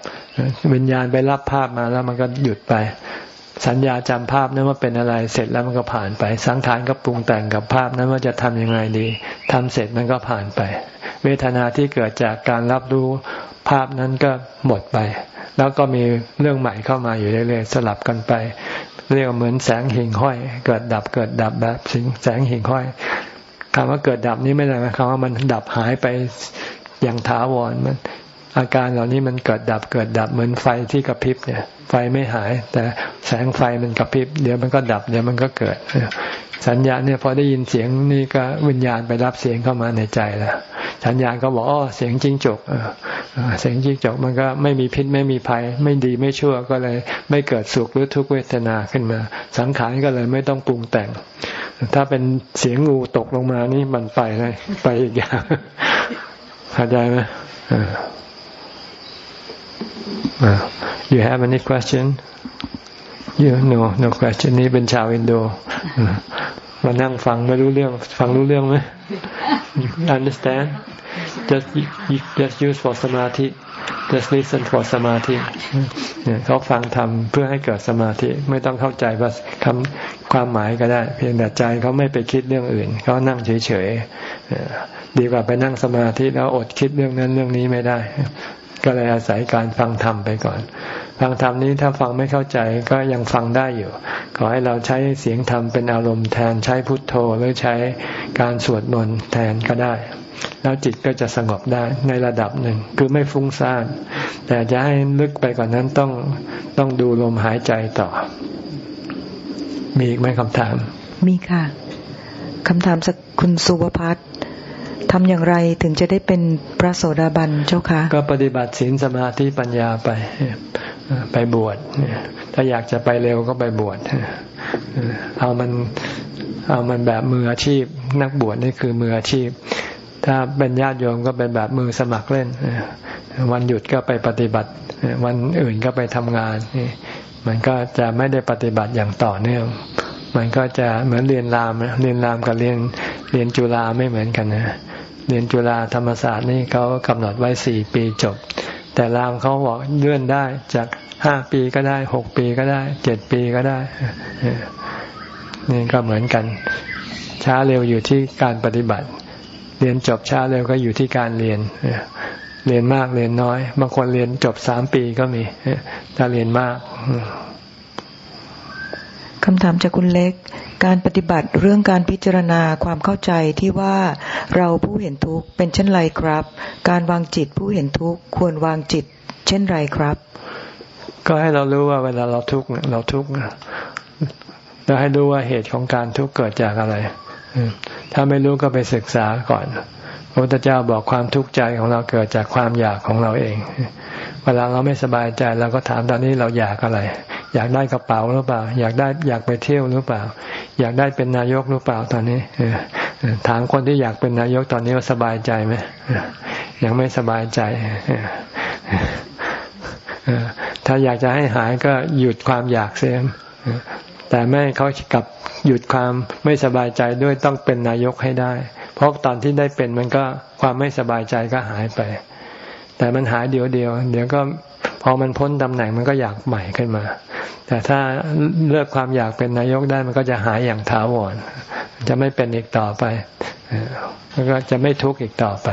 วิญญาณไปรับภาพมาแล้วมันก็หยุดไป สัญญาจำภาพนั้นว่าเป็นอะไร เสร็จแล้วมันก็ผ่านไป สังขารก็ปรุงแต่งกับภาพนั้นว่าจะทำยังไงดีทำเสร็จมันก็ผ่านไป เวทนาที่เกิดจากการรับรู้ภาพนั้นก็หมดไป แล้วก็มีเรื่องใหม่เข้ามาอยู่เรื่อยๆสลับกันไป เรียกเหมือนแสงหิ่งห้อย เกิดดับเกิดดับแบบสิงแสงหิ่งห้อยคำว่าเกิดดับนี้ไม่ได้หมายความว่ามันดับหายไปอย่างถาวรมัน อาการเหล่านี้มันเกิดดับเกิดดับเหมือนไฟที่กระพริบเนี่ย ไฟไม่หาย แต่แสงไฟมันกระพริบ เดี๋ยวมันก็ดับ เดี๋ยวมันก็เกิด สัญญาเนี่ยพอได้ยินเสียงนี่ก็วิญญาณไปรับเสียงเข้ามาในใจแล้วสัญญาก็บอกอ๋อเสียงจิ้งจกเสียงจิ้งจกมันก็ไม่มีพิษไม่มีภัย ไม่ดีไม่ชั่วก็เลย ไม่เกิดสุขหรือทุกขเวทนาขึ้นมา สังขารก็เลยไม่ต้องปรุงแต่ง ถ้าเป็นเสียงงูตกลงมานี่มันไปเลยไปอีกอย่างเข้าใจไหม Uh, you have any question? You no no question นี่เป็นชาวอินโดมานั่งฟังไม่รู้เรื่อง ฟังรู้เรื่องไหม understand just just use for สมาธิ just listen for สมาธิเขาฟังทำเพื่อให้เกิดสมาธิไม่ต้องเข้าใจว่าคำความหมายก็ได้ เพียงแต่ใจเขาไม่ไปคิดเรื่องอื่นเขานั่งเฉยๆดีกว่าไปนั่งสมาธิแล้วอดคิดเรื่องนั้นเรื่องนี้ไม่ได้ ก็เลยอาศัยการฟังธรรมไปก่อน ฟังธรรมนี้ถ้าฟังไม่เข้าใจก็ยังฟังได้อยู่ ขอให้เราใช้เสียงธรรมเป็นอารมณ์แทนใช้พุทโธหรือใช้การสวดมนต์แทนก็ได้ แล้วจิตก็จะสงบได้ในระดับหนึ่ง คือไม่ฟุ้งซ่าน แต่จะให้ลึกไปกว่านนั้นต้องต้องดูลมหายใจต่อ มีอีกไหมคำถาม มีค่ะคำถามจากคุณสุวพัฒน์ ทำอย่างไรถึงจะได้เป็นพระโสดาบันเจ้าคะ ก็ปฏิบัติศีลสมาธิปัญญาไปไปบวชถ้าอยากจะไปเร็วก็ไปบวชเอามันเอามันแบบมืออาชีพ นักบวชนี่คือมืออาชีพ ถ้าเป็นญาติโยมก็เป็นแบบมือสมัครเล่นวันหยุดก็ไปปฏิบัติ วันอื่นก็ไปทำงานมันก็จะไม่ได้ปฏิบัติอย่างต่อเนื่องมันก็จะเหมือนเรียนรามเรียนรามกับเรียนเรียนจุฬาไม่เหมือนกันนะ เรียนจุฬาธรรมศาสตร์นี่เขากำหนดไว้สี่ปีจบ แต่รามเขาบอกเลื่อนได้จากห้าปีก็ได้หกปีก็ได้เจ็ดปีก็ได้นี่ก็เหมือนกัน ช้าเร็วอยู่ที่การปฏิบัติ เรียนจบช้าเร็วก็อยู่ที่การเรียนเรียนมากเรียนน้อยบางคนเรียนจบสามปีก็มีถ้าเรียนมาก คำถามจากคุณเล็ก การปฏิบัติเรื่องการพิจารณาความเข้าใจที่ว่าเราผู้เห็นทุกข์เป็นเช่นไรครับ การวางจิตผู้เห็นทุกข์ควรวางจิต เช่นไรครับ ก็ให้เรารู้ว่าเวลาเราทุกข์เราทุกข์แล้วให้รู้ว่าเหตุของการทุกข์เกิดจากอะไร ถ้าไม่รู้ก็ไปศึกษาก่อน พระพุทธเจ้าบอกความทุกข์ใจของเราเกิดจากความอยากของเราเอง เวลาเราไม่สบายใจเราก็ถามตอนนี้เราอยากอะไร อยากได้กระเป๋าหรือเปล่า อยากได้อยากไปเที่ยวหรือเปล่า อยากได้เป็นนายกหรือเปล่าตอนนี้ถามคนที่อยากเป็นนายกตอนนี้ว่าสบายใจไหมยังไม่สบายใจถ้าอยากจะให้หายก็หยุดความอยากเสียแต่ไม่เขากับหยุดความไม่สบายใจด้วยต้องเป็นนายกให้ได้ เพราะตอนที่ได้เป็นมันก็ความไม่สบายใจก็หายไป แต่มันหายเดียวเดียว เดี๋ยวก็พอมันพ้นตำแหน่งมันก็อยากใหม่ขึ้นมา แต่ถ้าเลิกความอยากเป็นนายกได้มันก็จะหายอย่างถาวร จะไม่เป็นอีกต่อไปแล้วก็จะไม่ทุกข์อีกต่อไป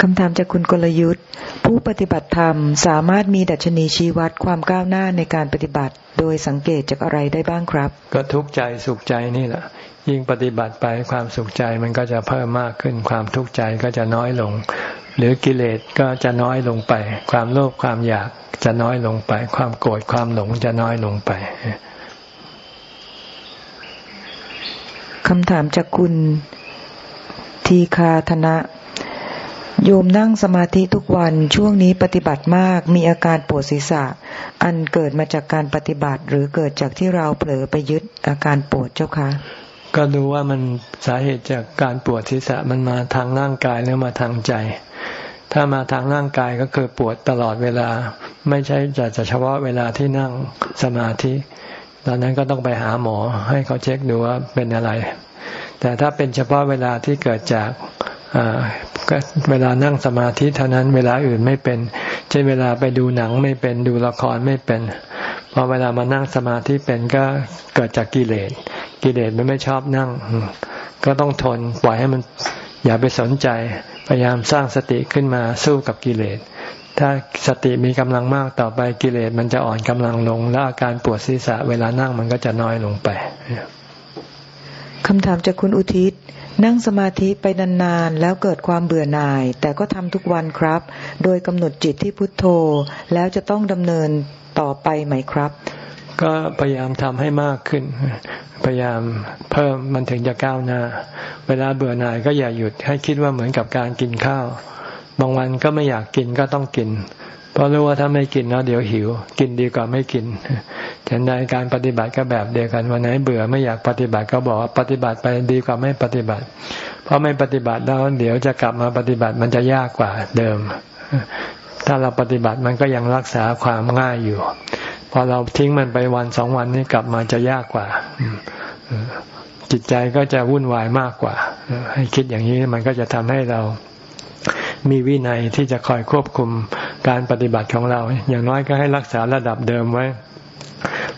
คำถามจากคุณกลยุทธ์ ผู้ปฏิบัติธรรมสามารถมีดัชนีชี้วัดความก้าวหน้าในการปฏิบัติ โดยสังเกตจากอะไรได้บ้างครับ ก็ทุกข์ใจสุขใจนี่แหละ ยิ่งปฏิบัติไปความสุขใจมันก็จะเพิ่มมากขึ้น ความทุกข์ใจก็จะน้อยลง หรือกิเลสก็จะน้อยลงไป ความโลภความอยากจะน้อยลงไป ความโกรธความหลงจะน้อยลงไปคำถามจากคุณทีคาธนะ โยมนั่งสมาธิทุกวันช่วงนี้ปฏิบัติมากมีอาการปวดศีรษะ อันเกิดมาจากการปฏิบัติ หรือเกิดจากที่เราเผลอไปยึดอาการปวดเจ้าคะ ก็ดูว่ามันสาเหตุจากการปวดศีรษะมันมาทางร่างกายหรือมาทางใจ ถ้ามาทางร่างกายก็คือปวดตลอดเวลา ไม่ใช่จะเฉพาะเวลาที่นั่งสมาธิตอนนั้นก็ต้องไปหาหมอให้เขาเช็คดูว่าเป็นอะไร แต่ถ้าเป็นเฉพาะเวลาที่เกิดจากเวลานั่งสมาธิเท่านั้นเวลาอื่นไม่เป็นเช่นเวลาไปดูหนังไม่เป็นดูละครไม่เป็นพอเวลามานั่งสมาธิเป็นก็เกิดจากกิเลส กิเลสมันไม่ชอบนั่ง ก็ต้องทนปล่อยให้มันอย่าไปสนใจ พยายามสร้างสติขึ้นมาสู้กับกิเลส ถ้าสติมีกำลังมากต่อไปกิเลสมันจะอ่อนกำลังลง แล้วอาการปวดศีรษะเวลานั่งมันก็จะน้อยลงไปคำถามจากคุณอุทิศนั่งสมาธิไปนานๆ แล้วเกิดความเบื่อหน่าย แต่ก็ทำทุกวันครับ โดยกำหนดจิตที่พุทโธ แล้วจะต้องดำเนินต่อไปไหมครับ ก็พยายามทำให้มากขึ้น พยายามเพิ่มมันถึงจะก้าวหน้า เวลาเบื่อหน่ายก็อย่าหยุดให้คิดว่าเหมือนกับการกินข้าว บางวันก็ไม่อยากกินก็ต้องกิน เพราะรู้ว่าถ้าไม่กินแล้วเดี๋ยวหิว กินดีกว่าไม่กินฉันใดการปฏิบัติก็แบบเดียวกันวันไหนเบื่อไม่อยากปฏิบัติก็บอกว่าปฏิบัติไปดีกว่าไม่ปฏิบัติ เพราะไม่ปฏิบัติแล้วเดี๋ยวจะกลับมาปฏิบัติมันจะยากกว่าเดิม ถ้าเราปฏิบัติมันก็ยังรักษาความง่ายอยู่ พอเราทิ้งมันไปวันสองวันนี้กลับมาจะยากกว่าจิตใจก็จะวุ่นวายมากกว่า ให้คิดอย่างนี้มันก็จะทำให้เรามีวินัยที่จะคอยควบคุมการปฏิบัติของเรา อย่างน้อยก็ให้รักษาระดับเดิมไว้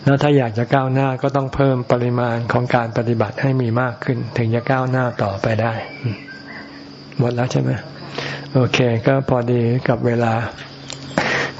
แล้วถ้าอยากจะก้าวหน้าก็ต้องเพิ่มปริมาณของการปฏิบัติให้มีมากขึ้น ถึงจะก้าวหน้าต่อไปได้ หมดแล้วใช่ไหมโอเค ก็พอดีกับเวลา